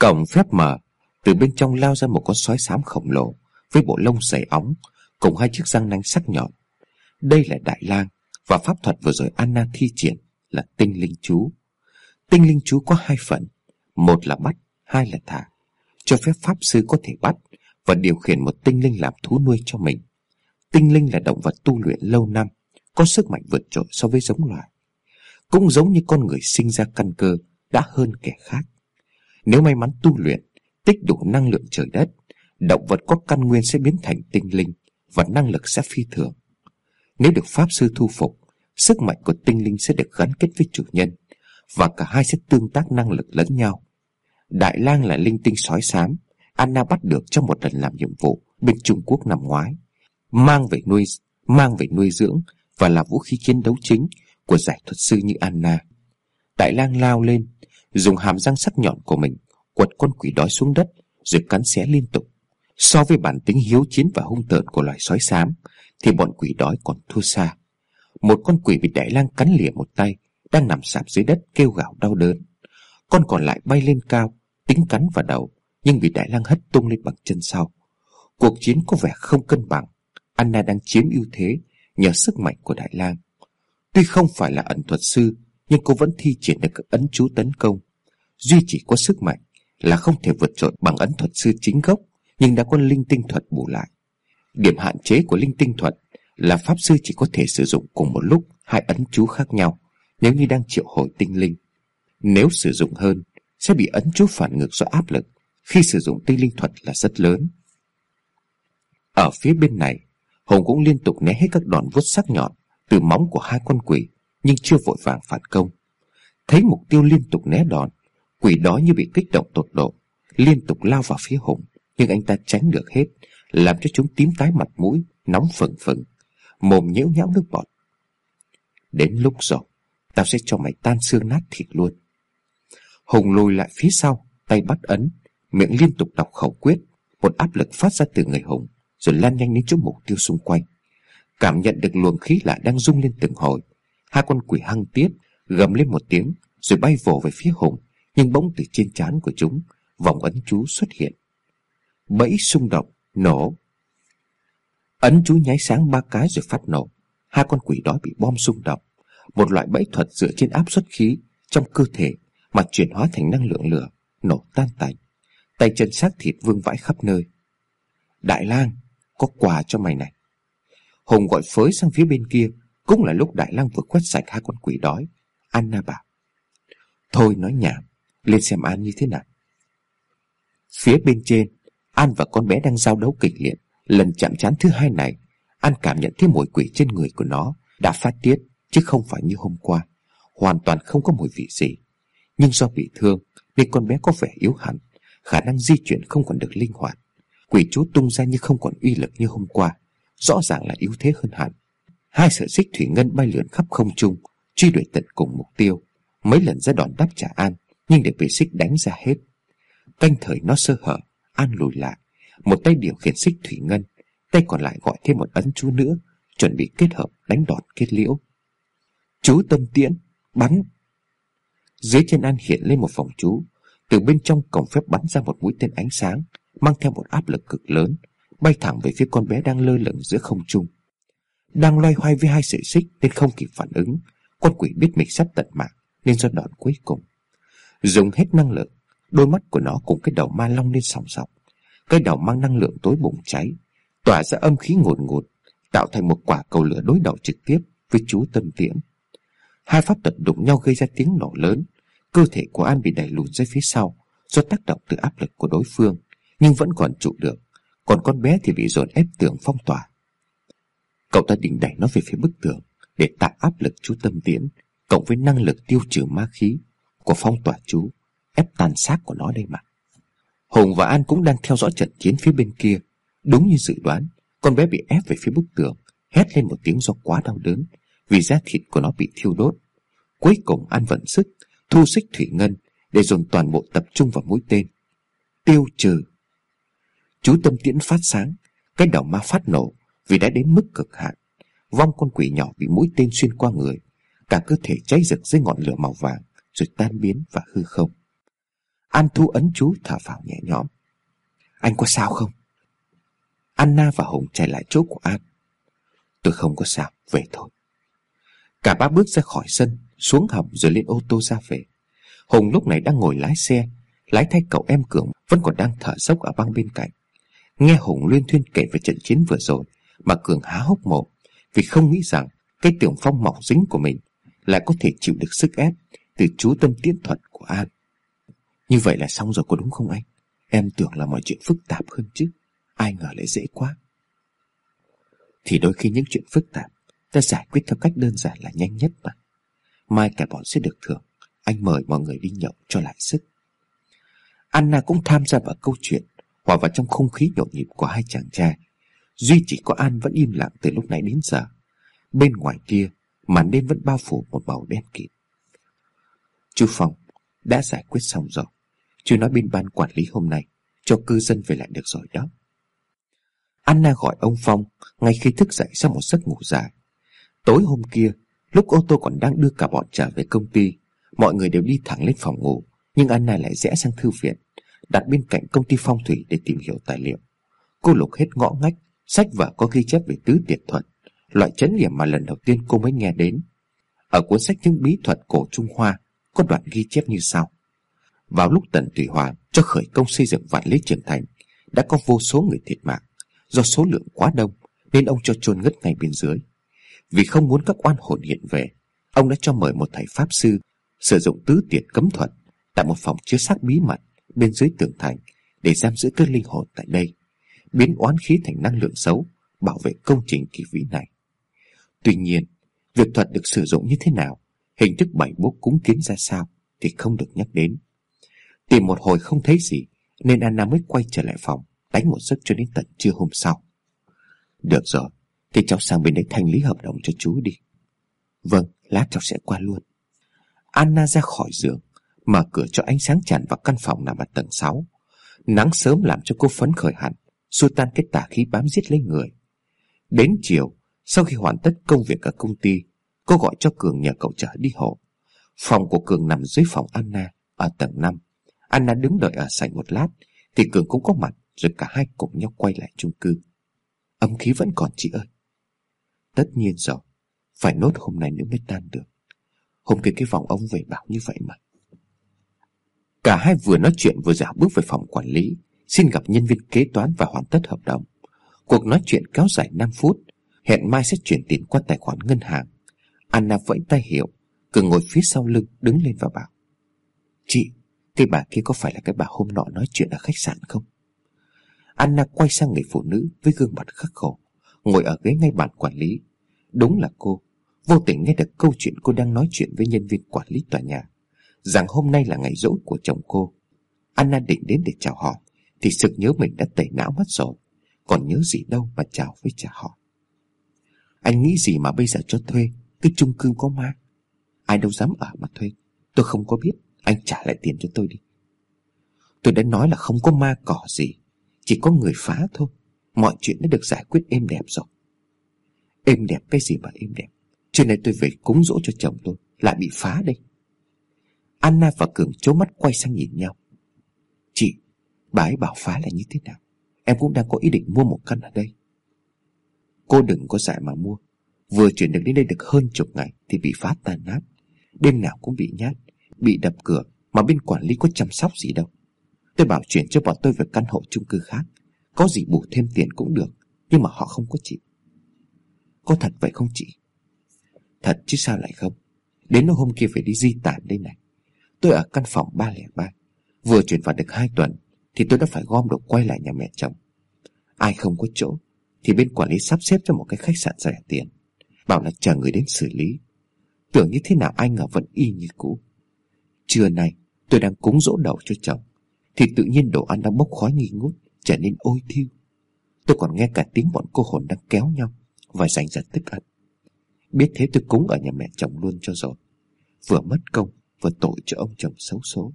Cổng phép mở. Từ bên trong lao ra một con sói xám khổng lồ Với bộ lông dày óng Cùng hai chiếc răng nanh sắc nhọn. Đây là đại lang Và pháp thuật vừa rồi Anna thi triển Là tinh linh chú. Tinh linh chú có hai phần Một là bắt, hai là thả. Cho phép pháp sư có thể bắt Và điều khiển một tinh linh làm thú nuôi cho mình. Tinh linh là động vật tu luyện lâu năm có sức mạnh vượt trội so với giống loài, Cũng giống như con người sinh ra căn cơ Đã hơn kẻ khác. Nếu may mắn tu luyện, Tích đủ năng lượng trời đất, Động vật có căn nguyên sẽ biến thành tinh linh Và năng lực sẽ phi thường. Nếu được Pháp Sư thu phục, Sức mạnh của tinh linh sẽ được gắn kết với chủ nhân Và cả hai sẽ tương tác năng lực lẫn nhau. Đại lang là linh tinh sói xám, Anna bắt được trong một lần làm nhiệm vụ Bên Trung Quốc năm ngoái, mang về nuôi, mang về nuôi dưỡng và là vũ khí chiến đấu chính của giải thuật sư như Anna. Đại lang lao lên, dùng hàm răng sắc nhọn của mình quật con quỷ đói xuống đất rồi cắn xé liên tục. So với bản tính hiếu chiến và hung tợn của loài sói xám thì bọn quỷ đói còn thua xa. Một con quỷ bị đại lang cắn lìa một tay đang nằm sạp dưới đất kêu gào đau đớn. Con còn lại bay lên cao, tính cắn vào đầu nhưng bị đại lang hất tung lên bằng chân sau. Cuộc chiến có vẻ không cân bằng Anna đang chiếm ưu thế nhờ sức mạnh của Đại lang. Tuy không phải là ẩn thuật sư, nhưng cô vẫn thi triển được các ấn chú tấn công. Duy chỉ có sức mạnh là không thể vượt trội bằng ấn thuật sư chính gốc, nhưng đã có linh tinh thuật bù lại. Điểm hạn chế của linh tinh thuật là pháp sư chỉ có thể sử dụng cùng một lúc hai ấn chú khác nhau nếu như đang triệu hồi tinh linh. Nếu sử dụng hơn, sẽ bị ấn chú phản ngược do áp lực khi sử dụng tinh linh thuật là rất lớn. Ở phía bên này, Hùng cũng liên tục né hết các đòn vuốt sắc nhọn từ móng của hai con quỷ nhưng chưa vội vàng phản công. Thấy mục tiêu liên tục né đòn, quỷ đó như bị kích động tột độ, liên tục lao vào phía Hùng, nhưng anh ta tránh được hết, làm cho chúng tím tái mặt mũi, nóng phừng phừng, mồm nhễu nhão nước bọt. Đến lúc rồi, tao sẽ cho mày tan xương nát thịt luôn. Hùng lùi lại phía sau, tay bắt ấn, miệng liên tục đọc khẩu quyết, một áp lực phát ra từ người Hùng rồi lan nhanh đến chỗ mục tiêu xung quanh. Cảm nhận được luồng khí lạ đang rung lên từng hồi. Hai con quỷ hăng tiết gầm lên một tiếng rồi bay vồ về phía Hùng, nhưng bỗng từ trên trán của chúng, vòng ấn chú xuất hiện. Bẫy xung động, nổ. Ấn chú nháy sáng ba cái rồi phát nổ. Hai con quỷ đó bị bom xung động. Một loại bẫy thuật dựa trên áp suất khí trong cơ thể mà chuyển hóa thành năng lượng lửa, nổ tan tành. Tay chân xác thịt vương vãi khắp nơi. Đại lang có quà cho mày này. Hùng gọi phới sang phía bên kia, Cũng là lúc Đại Lăng vừa quét sạch hai con quỷ đói. Anna bảo, Thôi nói nhảm, Lên xem An như thế nào. Phía bên trên, An và con bé đang giao đấu kịch liệt. Lần chạm chán thứ hai này, An cảm nhận thấy mùi quỷ trên người của nó Đã phát tiết, chứ không phải như hôm qua. Hoàn toàn không có mùi vị gì. Nhưng do bị thương, Nên con bé có vẻ yếu hẳn. Khả năng di chuyển không còn được linh hoạt. Quỷ chú tung ra như không còn uy lực như hôm qua, Rõ ràng là yếu thế hơn hẳn. Hai sợi xích thủy ngân bay lượn khắp không trung, Truy đuổi tận cùng mục tiêu. Mấy lần ra đòn đáp trả An, Nhưng để bị xích đánh ra hết. Canh thời nó sơ hở, An lùi lại. Một tay điều khiển xích thủy ngân, Tay còn lại gọi thêm một ấn chú nữa, Chuẩn bị kết hợp đánh đòn kết liễu. Chú tâm tiễn, Bắn! Dưới chân An hiện lên một phòng chú, Từ bên trong cổng phép bắn ra một mũi tên ánh sáng. Mang theo một áp lực cực lớn, Bay thẳng về phía con bé đang lơ lửng giữa không trung. Đang loay hoay với hai sợi xích Nên không kịp phản ứng, Con quỷ biết mình sắp tận mạng Nên do đòn cuối cùng. Dùng hết năng lượng, Đôi mắt của nó cùng cái đầu ma long lên sòng sọc. Cái đầu mang năng lượng tối bùng cháy, Tỏa ra âm khí ngột ngột Tạo thành một quả cầu lửa đối đầu trực tiếp Với chú tâm tiễn Hai pháp thuật đụng nhau gây ra tiếng nổ lớn, Cơ thể của An bị đẩy lùi ra phía sau Do tác động từ áp lực của đối phương. Nhưng vẫn còn trụ được Còn con bé thì bị dồn ép tường phong tỏa. Cậu ta định đẩy nó về phía bức tường Để tạo áp lực chú tâm tiễn, Cộng với năng lực tiêu trừ ma khí Của phong tỏa chú, Ép tàn xác của nó đây mà. Hùng và An cũng đang theo dõi trận chiến phía bên kia. Đúng như dự đoán, Con bé bị ép về phía bức tường, Hét lên một tiếng do quá đau đớn Vì da thịt của nó bị thiêu đốt. Cuối cùng An vận sức, Thu xích thủy ngân Để dồn toàn bộ tập trung vào mũi tên. Tiêu trừ Chú tâm tiễn phát sáng Cái đầu ma phát nổ Vì đã đến mức cực hạn. Vong con quỷ nhỏ bị mũi tên xuyên qua người Cả cơ thể cháy rực dưới ngọn lửa màu vàng Rồi tan biến và hư không. An thu ấn chú thở phào nhẹ nhõm. Anh có sao không? Anna và Hùng chạy lại chỗ của An. Tôi không có sao, về thôi. Cả ba bước ra khỏi sân Xuống hầm rồi lên ô tô ra về. Hùng lúc này đang ngồi lái xe Lái thay cậu em Cường Vẫn còn đang thở dốc ở băng bên cạnh. Nghe Hùng liên thuyên kể về trận chiến vừa rồi, Mà Cường há hốc mồm, Vì không nghĩ rằng cái tưởng phong mỏng dính của mình Lại có thể chịu được sức ép Từ chú tâm tiến thuật của An. Như vậy là xong rồi có đúng không anh? Em tưởng là mọi chuyện phức tạp hơn chứ, Ai ngờ lại dễ quá. Thì đôi khi những chuyện phức tạp Ta giải quyết theo cách đơn giản là nhanh nhất mà. Mai cả bọn sẽ được thưởng, Anh mời mọi người đi nhậu cho lại sức. Anna cũng tham gia vào câu chuyện Hòa vào trong không khí nhộn nhịp của hai chàng trai. Duy chỉ có An vẫn im lặng từ lúc nãy đến giờ. Bên ngoài kia Màn đêm vẫn bao phủ một màu đen kịt. Chú Phong đã giải quyết xong rồi. Chú nói bên ban quản lý hôm nay Cho cư dân về lại được rồi đó. Anna gọi ông Phong ngay khi thức dậy sau một giấc ngủ dài. Tối hôm kia, lúc ô tô còn đang đưa cả bọn trở về công ty, mọi người đều đi thẳng lên phòng ngủ, nhưng Anna lại rẽ sang thư viện, đặt bên cạnh công ty phong thủy để tìm hiểu tài liệu. Cô lục hết ngõ ngách, sách vở có ghi chép về tứ tiệt thuật, loại chấn nghiệm mà lần đầu tiên cô mới nghe đến. Ở cuốn sách những bí thuật cổ Trung Hoa, có đoạn ghi chép như sau. Vào lúc Tần Thủy Hòa cho khởi công xây dựng vạn lý trường thành, đã có vô số người thiệt mạng. Do số lượng quá đông Nên ông cho chôn ngất ngay bên dưới Vì không muốn các oan hồn hiện về Ông đã cho mời một thầy Pháp sư Sử dụng tứ tiệt cấm thuật Tại một phòng chứa xác bí mật Bên dưới tường thành Để giam giữ các linh hồn tại đây, Biến oán khí thành năng lượng xấu, Bảo vệ công trình kỳ vĩ này. Tuy nhiên, Việc thuật được sử dụng như thế nào, Hình thức bảy bố cúng kiến ra sao Thì không được nhắc đến. Tìm một hồi không thấy gì, Nên Anna mới quay trở lại phòng, Đánh một giấc cho đến tận trưa hôm sau. Được rồi, Thì cháu sang bên đấy thanh lý hợp đồng cho chú đi. Vâng lát cháu sẽ qua luôn. Anna ra khỏi giường. Mở cửa cho ánh sáng tràn vào căn phòng nằm ở tầng 6 Nắng sớm làm cho cô phấn khởi hẳn. Xua tan cái tà khí bám giết lấy người. Đến chiều, Sau khi hoàn tất công việc ở công ty, Cô gọi cho Cường nhờ cậu chở đi hộ. Phòng của Cường nằm dưới phòng Anna, Ở tầng 5 Anna đứng đợi ở sảnh một lát, Thì Cường cũng có mặt, rồi cả hai cùng nhau quay lại chung cư. Âm khí vẫn còn, chị ơi. Tất nhiên rồi, Phải nốt hôm nay nữa mới tan được. Hôm kia cái vòng ông về bảo như vậy mà. Cả hai vừa nói chuyện vừa dạo bước về phòng quản lý, Xin gặp nhân viên kế toán và hoàn tất hợp đồng. Cuộc nói chuyện kéo dài 5 phút, Hẹn mai sẽ chuyển tiền qua tài khoản ngân hàng. Anna vẫy tay hiệu Cường ngồi phía sau lưng đứng lên và bảo, Chị, Cái bà kia có phải là cái bà hôm nọ nói chuyện ở khách sạn không? Anna quay sang người phụ nữ Với gương mặt khắc khổ, Ngồi ở ghế ngay bàn quản lý. Đúng là cô, Vô tình nghe được câu chuyện cô đang nói chuyện với nhân viên quản lý tòa nhà. Rằng hôm nay là ngày rỗ của chồng cô. Anna định đến để chào hỏi Thì sực nhớ mình đã tẩy não mất rồi. Còn nhớ gì đâu mà chào với cha họ. Anh nghĩ gì mà bây giờ cho thuê Cái chung cư có ma. Ai đâu dám ở mà thuê. Tôi không có biết, Anh trả lại tiền cho tôi đi. Tôi đã nói là không có ma cỏ gì, Chỉ có người phá thôi. Mọi chuyện đã được giải quyết êm đẹp rồi. Êm đẹp cái gì mà êm đẹp? Chuyện này tôi về cúng dỗ cho chồng tôi, Lại bị phá đây. Anna và Cường chố mắt quay sang nhìn nhau. Chị, Bà ấy bảo phá là như thế nào? Em cũng đang có ý định mua một căn ở đây. Cô đừng có dại mà mua. Vừa chuyển được đến đây được hơn chục ngày Thì bị phá tan nát. Đêm nào cũng bị nhát, Bị đập cửa Mà bên quản lý có chăm sóc gì đâu. Tôi bảo chuyển cho bọn tôi về căn hộ chung cư khác. Có gì bù thêm tiền cũng được, Nhưng mà họ không có chịu Có thật vậy không chị? Thật chứ sao lại không? Đến hôm kia phải đi di tản đây này. Tôi ở căn phòng 303 Vừa chuyển vào được 2 tuần, Thì tôi đã phải gom đồ quay lại nhà mẹ chồng. Ai không có chỗ, Thì bên quản lý sắp xếp cho một cái khách sạn rẻ tiền. Bảo là chờ người đến xử lý. Tưởng như thế nào anh ngờ vẫn y như cũ. Trưa nay, tôi đang cúng dỗ đầu cho chồng, Thì tự nhiên đồ ăn đang bốc khói nghi ngút, Trở nên ôi thiêu. Tôi còn nghe cả tiếng bọn cô hồn đang kéo nhau, Và giành giật tức ẩn Biết thế tôi cúng ở nhà mẹ chồng luôn cho rồi. Vừa mất công và tội cho ông chồng xấu số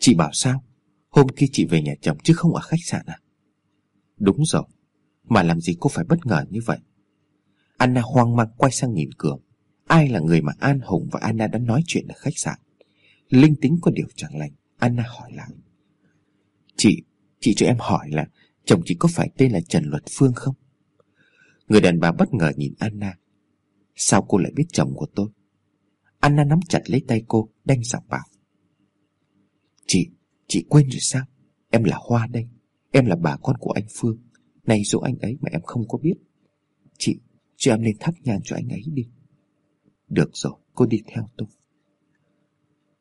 Chị bảo sao? Hôm kia chị về nhà chồng chứ không ở khách sạn à? Đúng rồi Mà làm gì cô phải bất ngờ như vậy? Anna hoang mang quay sang nhìn Cường Ai là người mà An Hùng và Anna đã nói chuyện ở khách sạn? Linh tính có điều chẳng lành Anna hỏi lại. Chị, chị cho em hỏi là Chồng chị có phải tên là Trần Luật Phương không? Người đàn bà bất ngờ nhìn Anna. Sao cô lại biết chồng của tôi? Anna nắm chặt lấy tay cô Đanh giọng bảo. Chị, chị quên rồi sao? Em là Hoa đây. Em là bà con của anh Phương. Này dỗ anh ấy mà em không có biết. Chị, cho em lên thắp nhang cho anh ấy đi. Được rồi, cô đi theo tôi.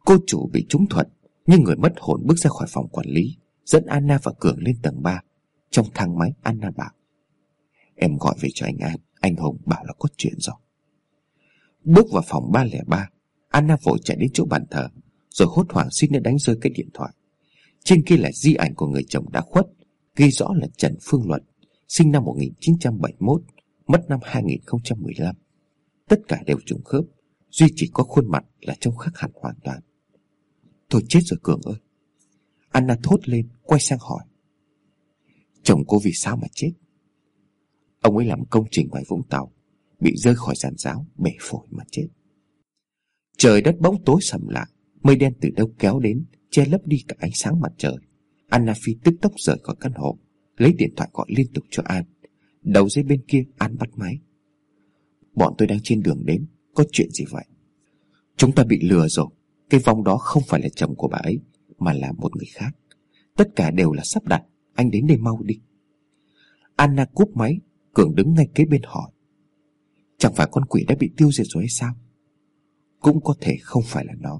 Cô chủ bị trúng thuận Nhưng người mất hồn bước ra khỏi phòng quản lý Dẫn Anna và Cường lên tầng 3 Trong thang máy Anna bảo Em gọi về cho anh An Anh Hùng bảo là có chuyện rồi. Bước vào phòng 303 Anna vội chạy đến chỗ bàn thờ Rồi hốt hoảng xin nó đánh rơi cái điện thoại. Trên kia là di ảnh của người chồng đã khuất Ghi rõ là Trần Phương Luật, Sinh năm 1971 Mất năm 2015 Tất cả đều trùng khớp Duy chỉ có khuôn mặt là trông khác hẳn hoàn toàn. Thôi chết rồi Cường ơi. Anna thốt lên Quay sang hỏi. Chồng cô vì sao mà chết? Ông ấy làm công trình ngoài Vũng Tàu Bị rơi khỏi giàn giáo Bể phổi mà chết. Trời đất bỗng tối sầm lại Mây đen từ đâu kéo đến, Che lấp đi cả ánh sáng mặt trời. Anna Phi tức tốc rời khỏi căn hộ, Lấy điện thoại gọi liên tục cho An. Đầu dây bên kia, An bắt máy. Bọn tôi đang trên đường đến, Có chuyện gì vậy? Chúng ta bị lừa rồi, Cái vong đó không phải là chồng của bà ấy, Mà là một người khác. Tất cả đều là sắp đặt, Anh đến đây mau đi. Anna cúp máy, Cường đứng ngay kế bên hỏi. Chẳng phải con quỷ đã bị tiêu diệt rồi hay sao? Cũng có thể không phải là nó.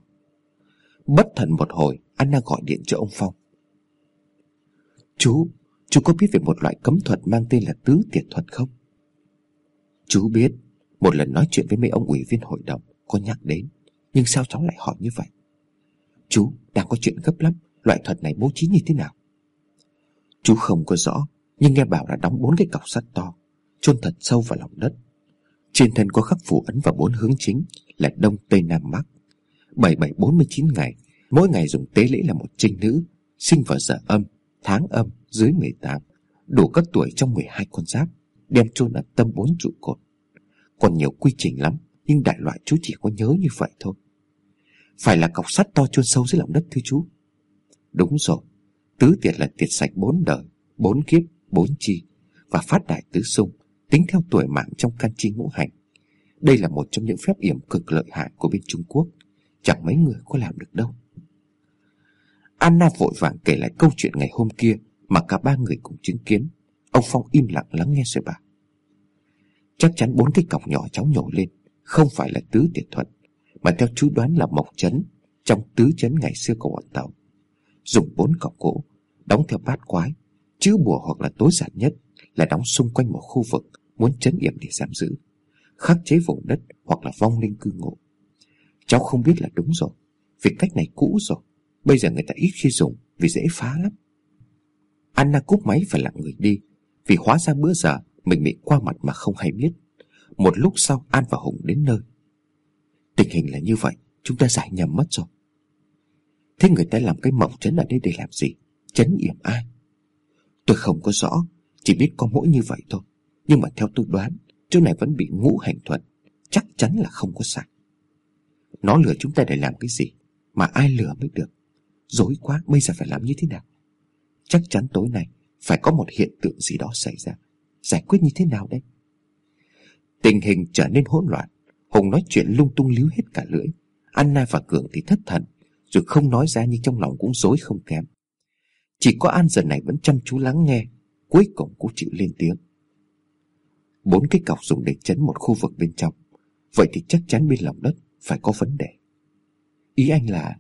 Bất thần một hồi, Anna gọi điện cho ông Phong. Chú Chú có biết về một loại cấm thuật mang tên là tứ tiệt thuật không? Chú biết, Một lần nói chuyện với mấy ông ủy viên hội đồng, Có nhắc đến, Nhưng sao cháu lại hỏi như vậy? Chú, đang có chuyện gấp lắm, Loại thuật này bố trí như thế nào? Chú không có rõ, Nhưng nghe bảo là đóng bốn cái cọc sắt to, chôn thật sâu vào lòng đất. Trên thân có khắc phủ ấn vào bốn hướng chính là Đông, Tây, Nam, Bắc. 7749 ngày, mỗi ngày dùng tế lễ là một trinh nữ, sinh vào giờ âm, tháng âm dưới 18, đủ các tuổi trong 12 con giáp, đem chôn ở tâm bốn trụ cột. Còn nhiều quy trình lắm, nhưng đại loại chú chỉ có nhớ như vậy thôi. Phải là cọc sắt to chôn sâu dưới lòng đất thưa chú. Đúng rồi, tứ tiệt là tiệt sạch bốn đời, bốn kiếp, bốn chi và phát đại tứ sung tính theo tuổi mạng trong can chi ngũ hành. Đây là một trong những phép yểm cực lợi hại của bên Trung Quốc. Chẳng mấy người có làm được đâu. Anna vội vàng kể lại câu chuyện ngày hôm kia mà cả ba người cùng chứng kiến. Ông Phong im lặng lắng nghe rồi bà. Chắc chắn bốn cái cọc nhỏ cháu nhổ lên Không phải là tứ tiệt thuật, Mà theo chú đoán là mộc chấn Trong tứ chấn ngày xưa của bọn tàu Dùng bốn cọc gỗ Đóng theo bát quái, Chứ bùa hoặc là tối giản nhất Là đóng xung quanh một khu vực Muốn chấn yểm để giam giữ Khắc chế vùng đất hoặc là vong linh cư ngụ. Cháu không biết là đúng rồi. Vì cách này cũ rồi. Bây giờ người ta ít khi dùng Vì dễ phá lắm. Anna cúp máy và lặng người đi, Vì hóa ra bữa giờ Mình bị qua mặt mà không hay biết. Một lúc sau, An và Hùng đến nơi. Tình hình là như vậy, Chúng ta giải nhầm mất rồi. Thế người ta làm cái mộng chấn ở đây để làm gì? Chấn yểm ai? Tôi không có rõ, Chỉ biết có mỗi như vậy thôi. Nhưng mà theo tôi đoán Chỗ này vẫn bị ngũ hành thuận Chắc chắn là không có sạch Nó lừa chúng ta để làm cái gì Mà ai lừa mới được? Dối quá, bây giờ phải làm như thế nào? Chắc chắn tối nay Phải có một hiện tượng gì đó xảy ra. Giải quyết như thế nào đây? Tình hình trở nên hỗn loạn, Hùng nói chuyện lung tung líu hết cả lưỡi. Anna và Cường thì thất thần, Rồi không nói ra nhưng trong lòng cũng dối không kém. Chỉ có An giờ này vẫn chăm chú lắng nghe, Cuối cùng cũng chịu lên tiếng. Bốn cái cọc dùng để chấn một khu vực bên trong. Vậy thì chắc chắn bên lòng đất Phải có vấn đề. Ý anh là,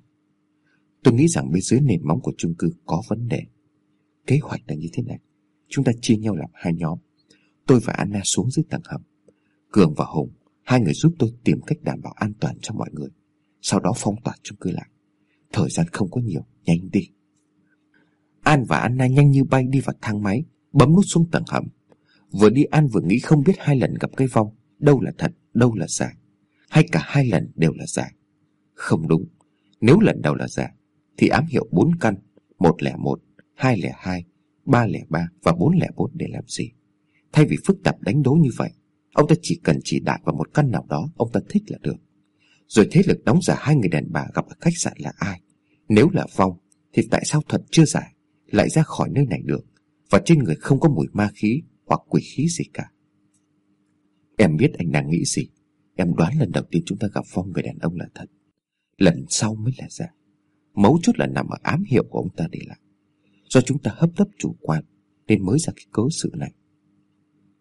Tôi nghĩ rằng bên dưới nền móng của chung cư có vấn đề. Kế hoạch là như thế này. Chúng ta chia nhau làm hai nhóm. Tôi và Anna xuống dưới tầng hầm. Cường và Hùng, Hai người giúp tôi tìm cách đảm bảo an toàn cho mọi người. Sau đó phong tỏa chung cư lại. Thời gian không có nhiều, Nhanh đi. An và Anna nhanh như bay đi vào thang máy, Bấm nút xuống tầng hầm. Vừa đi ăn vừa nghĩ không biết hai lần gặp cái vong Đâu là thật, đâu là giả. Hay cả hai lần đều là giả. Không đúng. Nếu lần đầu là giả Thì ám hiệu bốn căn 101, 202, 303 và 404 để làm gì? Thay vì phức tạp đánh đố như vậy Ông ta chỉ cần chỉ đại vào một căn nào đó Ông ta thích là được. Rồi thế lực đóng giả hai người đàn bà gặp ở khách sạn là ai? Nếu là vong Thì tại sao thuật chưa giải Lại ra khỏi nơi này được? Và trên người không có mùi ma khí hoặc quỷ khí gì cả. Em biết anh đang nghĩ gì. Em đoán lần đầu tiên chúng ta gặp phong người đàn ông là thật. Lần sau mới là giả. Mấu chốt là nằm ở ám hiệu của ông ta để lại. Do chúng ta hấp tấp chủ quan, Nên mới ra cái cớ sự này.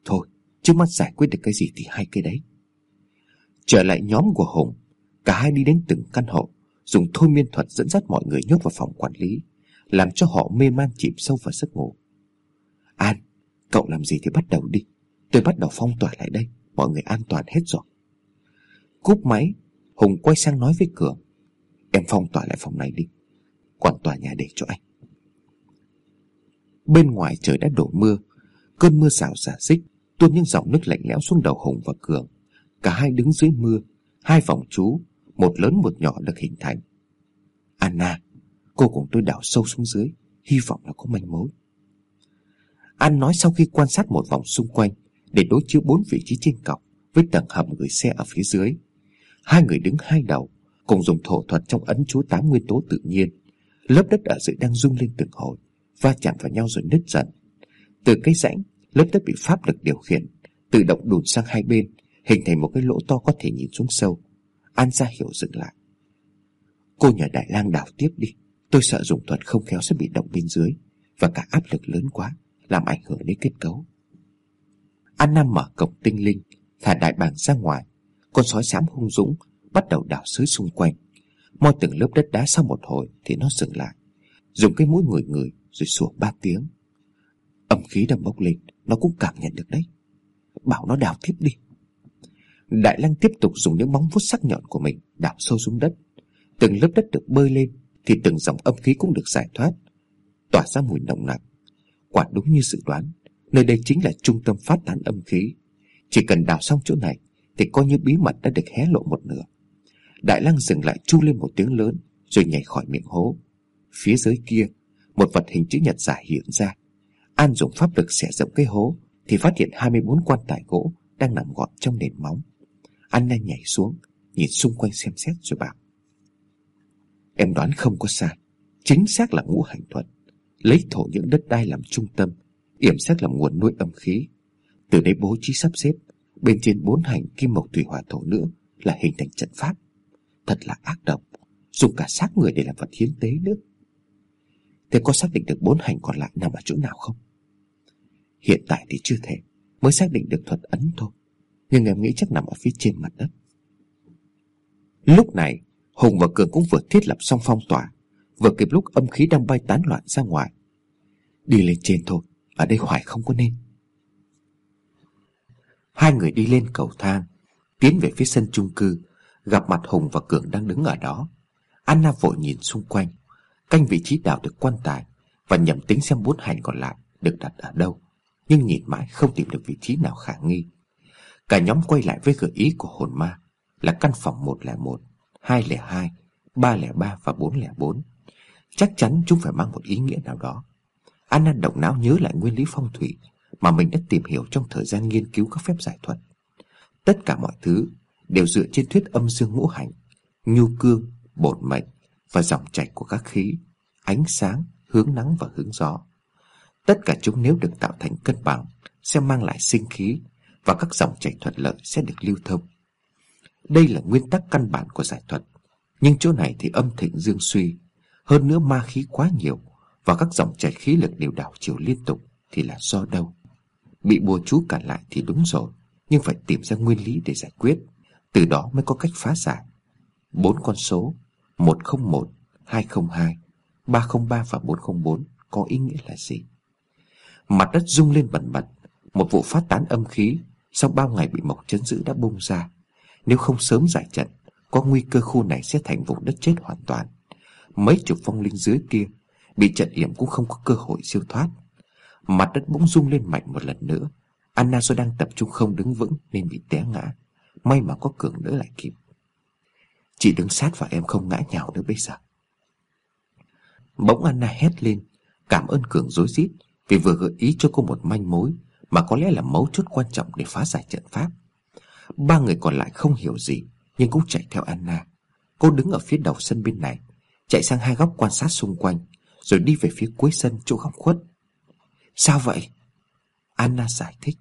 Thôi, Trước mắt giải quyết được cái gì thì hai cái đấy. Trở lại nhóm của Hùng, Cả hai đi đến từng căn hộ, Dùng thôi miên thuật dẫn dắt mọi người nhốt vào phòng quản lý, Làm cho họ mê man chìm sâu vào giấc ngủ. An Cậu làm gì thì bắt đầu đi. Tôi bắt đầu phong tỏa lại đây. Mọi người an toàn hết rồi. Cúp máy. Hùng quay sang nói với Cường. Em phong tỏa lại phòng này đi. Còn tòa nhà để cho anh. Bên ngoài trời đã đổ mưa. Cơn mưa rào rả xích Tuôn những dòng nước lạnh lẽo xuống đầu Hùng và Cường. Cả hai đứng dưới mưa. Hai vòng chú, Một lớn một nhỏ được hình thành. Anna, Cô cùng tôi đào sâu xuống dưới. Hy vọng là có manh mối. An nói sau khi quan sát một vòng xung quanh, Để đối chiếu bốn vị trí trên cọc Với tầng hầm gửi xe ở phía dưới. Hai người đứng hai đầu, Cùng dùng thổ thuật trong ấn chú tám nguyên tố tự nhiên. Lớp đất ở dưới đang rung lên từng hồi, Va chạm vào nhau rồi nứt dần. Từ cây rãnh, Lớp đất bị pháp lực điều khiển, Tự động đùn sang hai bên, Hình thành một cái lỗ to có thể nhìn xuống sâu. An ra hiểu dừng lại. Cô nhờ Đại lang đào tiếp đi, Tôi sợ dùng thuật không khéo sẽ bị động bên dưới, Và cả áp lực lớn quá. Làm ảnh hưởng đến kết cấu. An Nam mở cổng tinh linh, Thả đại bàng ra ngoài. Con sói xám hung dũng Bắt đầu đào xới xung quanh. Moi từng lớp đất đá sau một hồi Thì nó dừng lại. Dùng cái mũi người người rồi sủa ba tiếng. Âm khí đang bốc lên, Nó cũng cảm nhận được đấy. Bảo nó đào tiếp đi. Đại Lăng tiếp tục dùng những móng vuốt sắc nhọn của mình Đào sâu xuống đất. Từng lớp đất được bơi lên Thì từng dòng âm khí cũng được giải thoát. Tỏa ra mùi nồng nặc. Quả đúng như dự đoán, Nơi đây chính là trung tâm phát tán âm khí. Chỉ cần đào xong chỗ này, Thì coi như bí mật đã được hé lộ một nửa. Đại Lăng dừng lại chu lên một tiếng lớn, Rồi nhảy khỏi miệng hố. Phía dưới kia, Một vật hình chữ nhật giả hiện ra. An dùng pháp lực xẻ rộng cái hố, Thì phát hiện 24 quan tài gỗ Đang nằm gọn trong nền móng. An nhanh nhảy xuống, Nhìn xung quanh xem xét rồi bảo, Em đoán không có sai, Chính xác là ngũ hành thuật. Lấy thổ những đất đai làm trung tâm, Yểm xét làm nguồn nuôi âm khí. Từ đây bố trí sắp xếp, Bên trên bốn hành kim mộc thủy hỏa thổ nữa Là hình thành trận pháp. Thật là ác độc, Dùng cả xác người để làm vật hiến tế nữa. Thế có xác định được bốn hành còn lại nằm ở chỗ nào không? Hiện tại thì chưa thể, Mới xác định được thuật ấn thôi. Nhưng em nghĩ chắc nằm ở phía trên mặt đất. Lúc này, Hùng và Cường cũng vừa thiết lập xong phong tỏa. Vừa kịp lúc âm khí đang bay tán loạn ra ngoài. Đi lên trên thôi Ở đây hoài không có nên. Hai người đi lên cầu thang, Tiến về phía sân chung cư, Gặp mặt Hùng và Cường đang đứng ở đó. Anna vội nhìn xung quanh, Canh vị trí đào được quan tài Và nhầm tính xem bốn hành còn lại Được đặt ở đâu, Nhưng nhìn mãi không tìm được vị trí nào khả nghi. Cả nhóm quay lại với gợi ý của hồn ma, Là căn phòng 101 202 303 và 404 Chắc chắn chúng phải mang một ý nghĩa nào đó. Anna động não nhớ lại nguyên lý phong thủy Mà mình đã tìm hiểu trong thời gian nghiên cứu các phép giải thuật. Tất cả mọi thứ đều dựa trên thuyết âm dương ngũ hành Nhu cương, bổn mệnh và dòng chảy của các khí Ánh sáng, hướng nắng và hướng gió. Tất cả chúng nếu được tạo thành cân bằng Sẽ mang lại sinh khí Và các dòng chảy thuận lợi sẽ được lưu thông. Đây là nguyên tắc căn bản của giải thuật Nhưng chỗ này thì âm thịnh dương suy hơn nữa ma khí quá nhiều Và các dòng chảy khí lực đều đảo chiều liên tục Thì là do đâu? Bị bùa chú cản lại thì đúng rồi Nhưng phải tìm ra nguyên lý để giải quyết. Từ đó mới có cách phá giải. Bốn con số 101, 202, 303 và 404 có ý nghĩa là gì? Mặt đất rung lên bẩn bật Một vụ phát tán âm khí Sau bao ngày bị mộc chấn giữ đã bung ra. Nếu không sớm giải trận Có nguy cơ khu này sẽ thành vùng đất chết hoàn toàn. Mấy chục phong linh dưới kia, Bị trận yểm cũng không có cơ hội siêu thoát. Mặt đất bỗng rung lên mạnh một lần nữa. Anna do đang tập trung không đứng vững Nên bị té ngã. May mà có cường đỡ lại kịp. Chị đứng sát vào em không ngã nhào nữa bây giờ. Bỗng Anna hét lên, Cảm ơn Cường dối rít, Vì vừa gợi ý cho cô một manh mối Mà có lẽ là mấu chốt quan trọng để phá giải trận pháp. Ba người còn lại không hiểu gì, Nhưng cũng chạy theo Anna. Cô đứng ở phía đầu sân bên này Chạy sang hai góc quan sát xung quanh Rồi đi về phía cuối sân chỗ góc khuất Sao vậy? Anna giải thích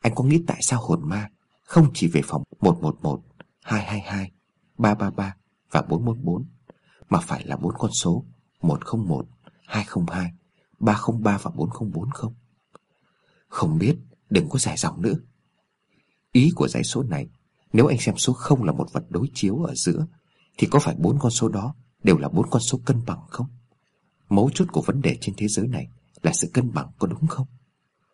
Anh có nghĩ tại sao hồn ma Không chỉ về phòng 111 222 333 và 444 Mà phải là bốn con số 101 202 303 và 404 không? Không biết, đừng có giải dòng nữa. Ý của dãy số này, nếu anh xem số 0 là một vật đối chiếu ở giữa, thì có phải bốn con số đó đều là bốn con số cân bằng không? Mấu chốt của vấn đề trên thế giới này là sự cân bằng có đúng không?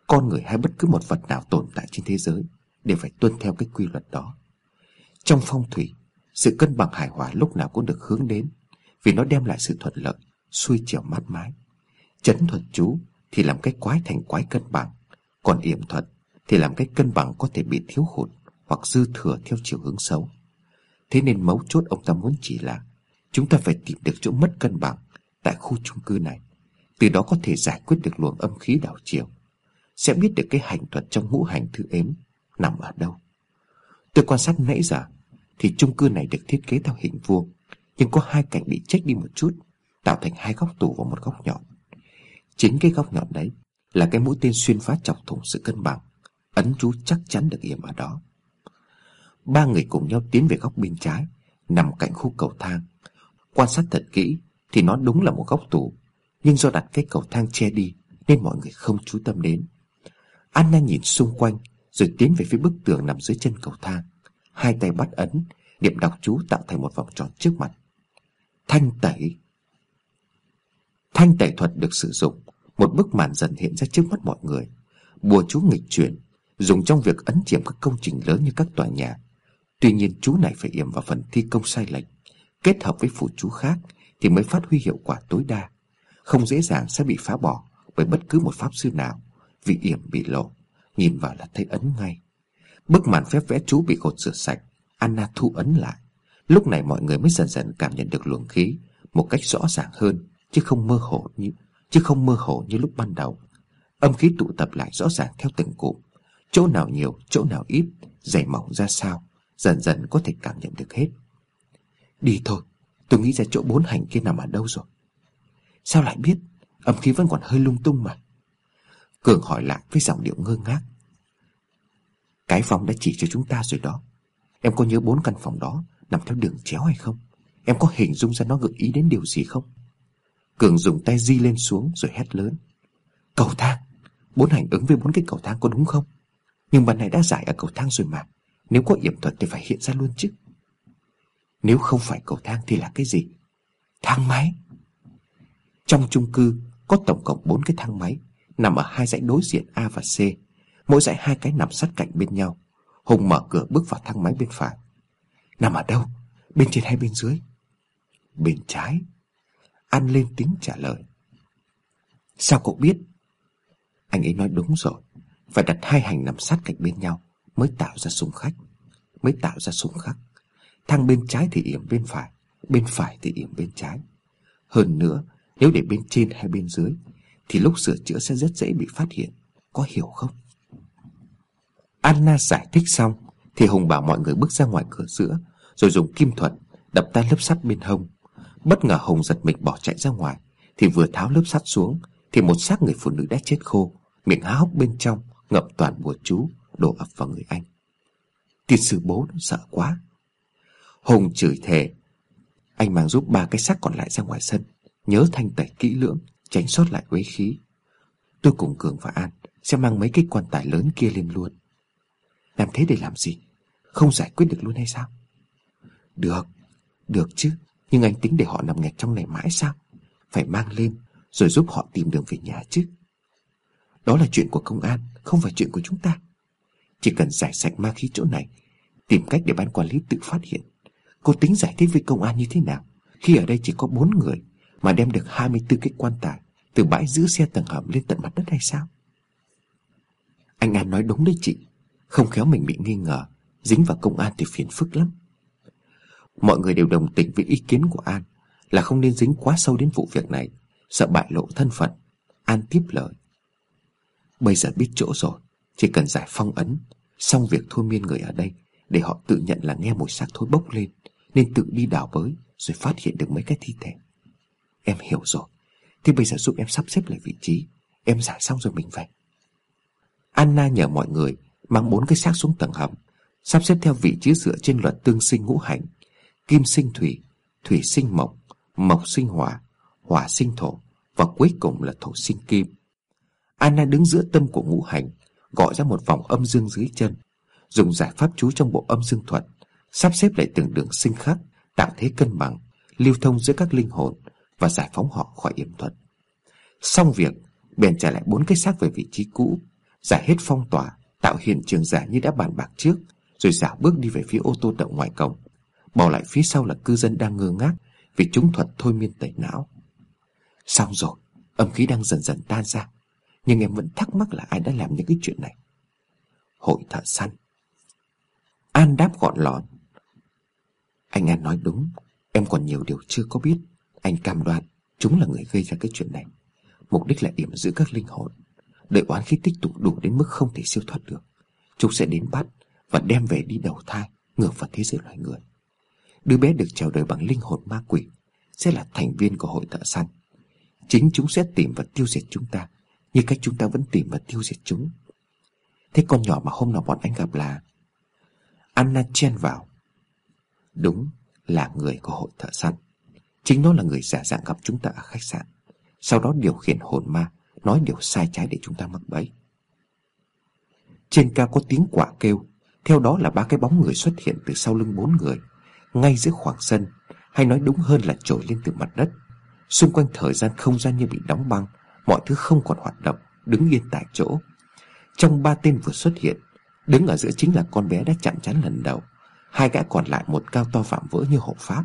Con người hay bất cứ một vật nào tồn tại trên thế giới đều phải tuân theo cái quy luật đó. Trong phong thủy, sự cân bằng hài hòa lúc nào cũng được hướng đến vì nó đem lại sự thuận lợi xuôi chiều mát mái chấn thuật chú thì làm cái quái thành quái cân bằng còn yểm thuật thì làm cái cân bằng có thể bị thiếu hụt hoặc dư thừa theo chiều hướng xấu thế nên mấu chốt ông ta muốn chỉ là chúng ta phải tìm được chỗ mất cân bằng tại khu chung cư này từ đó có thể giải quyết được luồng âm khí đảo chiều sẽ biết được cái hành thuật trong ngũ hành thư ếm nằm ở đâu tôi quan sát nãy giờ thì chung cư này được thiết kế theo hình vuông nhưng có hai cạnh bị chếch đi một chút tạo thành hai góc tủ và một góc nhọn. Chính cái góc nhọn đấy là cái mũi tên xuyên phá chọc thủng sự cân bằng, ấn chú chắc chắn được yểm ở đó. Ba người cùng nhau tiến về góc bên trái, nằm cạnh khu cầu thang. Quan sát thật kỹ thì nó đúng là một góc tủ, nhưng do đặt cái cầu thang che đi nên mọi người không chú tâm đến. Anna nhìn xung quanh rồi tiến về phía bức tường nằm dưới chân cầu thang. Hai tay bắt ấn, niệm đọc chú tạo thành một vòng tròn trước mặt. Thanh tẩy Thanh tẩy thuật được sử dụng Một bức màn dần hiện ra trước mắt mọi người Bùa chú nghịch chuyển Dùng trong việc ấn chiếm các công trình lớn như các tòa nhà Tuy nhiên chú này phải yểm vào phần thi công sai lệch Kết hợp với phụ chú khác Thì mới phát huy hiệu quả tối đa. Không dễ dàng sẽ bị phá bỏ Bởi bất cứ một pháp sư nào Vì yểm bị lộ Nhìn vào là thấy ấn ngay. Bức màn phép vẽ chú bị gột rửa sạch Anna thu ấn lại. Lúc này mọi người mới dần dần cảm nhận được luồng khí Một cách rõ ràng hơn chứ không mơ hồ như chứ không mơ hồ như lúc ban đầu. Âm khí tụ tập lại rõ ràng theo từng cụm, chỗ nào nhiều, chỗ nào ít, dày mỏng ra sao, dần dần có thể cảm nhận được hết. Đi thôi, tôi nghĩ ra chỗ bốn hành kia nằm ở đâu rồi. Sao lại biết? Âm khí vẫn còn hơi lung tung mà. Cường hỏi lại với giọng điệu ngơ ngác. Cái phòng đã chỉ cho chúng ta rồi đó. Em có nhớ bốn căn phòng đó nằm theo đường chéo hay không? Em có hình dung ra nó gợi ý đến điều gì không? Cường dùng tay di lên xuống rồi hét lớn Cầu thang Bốn hành ứng với bốn cái cầu thang có đúng không Nhưng bạn này đã giải ở cầu thang rồi mà nếu có yểm thuật thì phải hiện ra luôn chứ. Nếu không phải cầu thang thì là cái gì? Thang máy. Trong chung cư có tổng cộng 4 cái thang máy, Nằm ở hai dãy đối diện A và C. Mỗi dãy hai cái nằm sát cạnh bên nhau. Hùng mở cửa bước vào thang máy bên phải. Nằm ở đâu? Bên trên hay bên dưới? Bên trái. An lên tiếng trả lời. Sao cậu biết? Anh ấy nói đúng rồi. Phải đặt hai hành nằm sát cạnh bên nhau. Mới tạo ra xung khách Mới tạo ra xung khắc. Thang bên trái thì yểm, bên phải Bên phải thì yểm, bên trái. Hơn nữa, nếu để bên trên hay bên dưới, Thì lúc sửa chữa sẽ rất dễ bị phát hiện, Có hiểu không? Anna giải thích xong, Thì Hùng bảo mọi người bước ra ngoài cửa giữa, Rồi dùng kim thuật Đập tan lớp sắt bên hông. Bất ngờ Hùng giật mình bỏ chạy ra ngoài, Thì vừa tháo lớp sắt xuống, Thì một xác người phụ nữ đã chết khô, Miệng há hốc bên trong Ngậm toàn bùa chú. Đổ ập vào người anh. Tiệt sư bố nó sợ quá. Hùng chửi thề, Anh mang giúp ba cái xác còn lại ra ngoài sân, Nhớ thanh tẩy kỹ lưỡng, Tránh sót lại quấy khí. Tôi cùng Cường và An Sẽ mang mấy cái quan tài lớn kia lên luôn. Làm thế để làm gì? Không giải quyết được luôn hay sao? Được Được chứ, Nhưng anh tính để họ nằm nghẹt trong này mãi sao? Phải mang lên, Rồi giúp họ tìm đường về nhà chứ. Đó là chuyện của công an, Không phải chuyện của chúng ta. Chỉ cần giải sạch ma khí chỗ này, Tìm cách để ban quản lý tự phát hiện. Cô tính giải thích với công an như thế nào? Khi ở đây chỉ có bốn người Mà đem được 24 cái quan tài Từ bãi giữ xe tầng hầm lên tận mặt đất hay sao? Anh An nói đúng đấy chị. Không khéo mình bị nghi ngờ, Dính vào công an thì phiền phức lắm. Mọi người đều đồng tình với ý kiến của An Là không nên dính quá sâu đến vụ việc này, Sợ bại lộ thân phận. An tiếp lời. Bây giờ biết chỗ rồi. Chỉ cần giải phong ấn, Xong việc thôi miên người ở đây, Để họ tự nhận là nghe mùi xác thối bốc lên, Nên tự đi đào bới, Rồi phát hiện được mấy cái thi thể. Em hiểu rồi. Thì bây giờ giúp em sắp xếp lại vị trí. Em giải xong rồi mình về. Anna nhờ mọi người Mang bốn cái xác xuống tầng hầm, Sắp xếp theo vị trí dựa trên luật tương sinh ngũ hành. Kim sinh thủy Thủy sinh mộc Mộc sinh hỏa Hỏa sinh thổ, Và cuối cùng là thổ sinh kim. Anna đứng giữa tâm của ngũ hành Gọi ra một vòng âm dương dưới chân, Dùng giải pháp chú trong bộ âm dương thuật, Sắp xếp lại từng đường sinh khắc Tạo thế cân bằng, Lưu thông giữa các linh hồn Và giải phóng họ khỏi yểm thuật. Xong việc, Bèn trả lại bốn cái xác về vị trí cũ, Giải hết phong tỏa, Tạo hiện trường giả như đã bàn bạc trước, Rồi giả bước đi về phía ô tô đậu ngoài cổng, Bỏ lại phía sau là cư dân đang ngơ ngác Vì chúng thuật thôi miên tẩy não. Xong rồi, Âm khí đang dần dần tan ra. Nhưng em vẫn thắc mắc là ai đã làm những cái chuyện này. Hội thợ săn. An đáp gọn lọn. Anh An nói đúng, Em còn nhiều điều chưa có biết. Anh cam đoan chúng là người gây ra cái chuyện này. Mục đích là yểm giữ các linh hồn. Đợi oán khí tích tụ đủ đến mức không thể siêu thoát được, Chúng sẽ đến bắt Và đem về đi đầu thai, Ngược vào thế giới loài người. Đứa bé được chào đời bằng linh hồn ma quỷ Sẽ là thành viên của hội thợ săn. Chính chúng sẽ tìm và tiêu diệt chúng ta. Như cách chúng ta vẫn tìm và tiêu diệt chúng. Thế con nhỏ mà hôm nào bọn anh gặp là Anna chen vào. Đúng là người của hội thợ săn. Chính nó là người giả dạng gặp chúng ta ở khách sạn. Sau đó điều khiển hồn ma, Nói điều sai trái để chúng ta mắc bẫy. Trên cao có tiếng quả kêu. Theo đó là ba cái bóng người xuất hiện từ sau lưng bốn người, Ngay giữa khoảng sân, Hay nói đúng hơn là trồi lên từ mặt đất. Xung quanh thời gian không gian như bị đóng băng Mọi thứ không còn hoạt động, Đứng yên tại chỗ. Trong ba tên vừa xuất hiện, Đứng ở giữa chính là con bé đã chạm chắn lần đầu. Hai gã còn lại một cao to phạm vỡ như hộ pháp.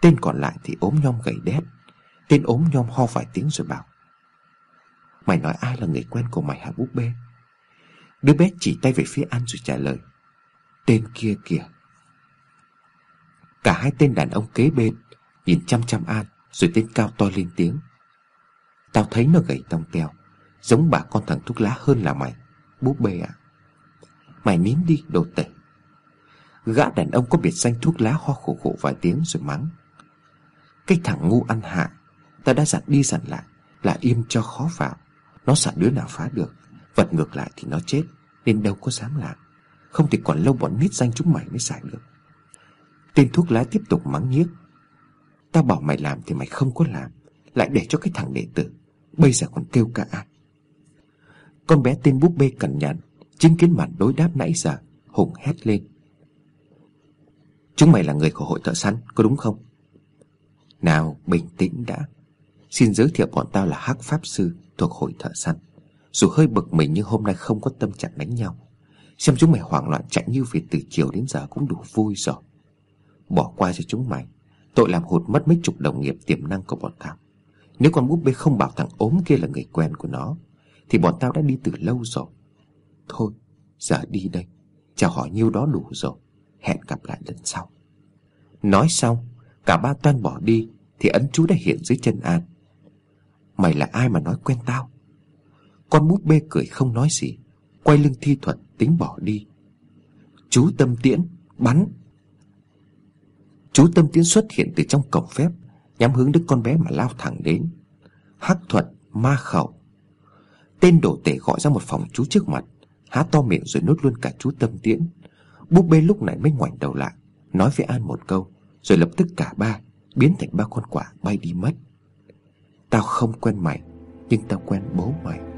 Tên còn lại thì ốm nhom gầy đét. Tên ốm nhom ho vài tiếng rồi bảo, Mày nói ai là người quen của mày hả, búp bê? Đứa bé chỉ tay về phía An rồi trả lời, Tên kia kìa. Cả hai tên đàn ông kế bên Nhìn chăm chăm An, Rồi tên cao to lên tiếng Tao thấy nó gầy tông teo Giống bà con thằng thuốc lá hơn là mày, Búp bê à Mày nín đi, đồ tệ Gã đàn ông có biệt danh thuốc lá ho khổ khổ vài tiếng rồi mắng. Cái thằng ngu ăn hạ, Ta đã dặn đi dặn lại, Là im cho khó vào. Nó sợ đứa nào phá được, Vật ngược lại thì nó chết, Nên đâu có dám làm. Không thì còn lâu bọn nít danh chúng mày mới xài được. Tên thuốc lá tiếp tục mắng nhiếc. Tao bảo mày làm thì mày không có làm, Lại để cho cái thằng đệ tử. Bây giờ còn kêu cả Con bé tên búp bê cẩn nhận Chứng kiến màn đối đáp nãy giờ, Hùng hét lên. Chúng mày là người của hội thợ săn, Có đúng không? Nào, bình tĩnh đã. Xin giới thiệu bọn tao là Hắc Pháp Sư Thuộc hội thợ săn. Dù hơi bực mình nhưng hôm nay không có tâm trạng đánh nhau. Xem chúng mày hoảng loạn chạy như việc từ chiều đến giờ cũng đủ vui rồi. Bỏ qua cho chúng mày, Tội làm hụt mất mấy chục đồng nghiệp tiềm năng của bọn tao. Nếu con búp bê không bảo thằng ốm kia là người quen của nó, Thì bọn tao đã đi từ lâu rồi. Thôi, giờ đi đây. Chào hỏi nhiêu đó đủ rồi. Hẹn gặp lại lần sau. Nói xong, Cả ba toan bỏ đi, Thì ấn chú đã hiện dưới chân An. Mày là ai mà nói quen tao? Con búp bê cười không nói gì, Quay lưng thi thuật, tính bỏ đi. Chú tâm tiễn Bắn. Chú tâm tiễn xuất hiện từ trong cổng phép. Nhắm hướng đứa con bé mà lao thẳng đến. Hắc thuật, ma khẩu. Tên đồ tể gọi ra một phòng chú trước mặt, Há to miệng rồi nuốt luôn cả chú tâm tiễn. Búp bê lúc này mới ngoảnh đầu lại, Nói với An một câu, Rồi lập tức cả ba Biến thành ba con quả bay đi mất. Tao không quen mày, Nhưng tao quen bố mày.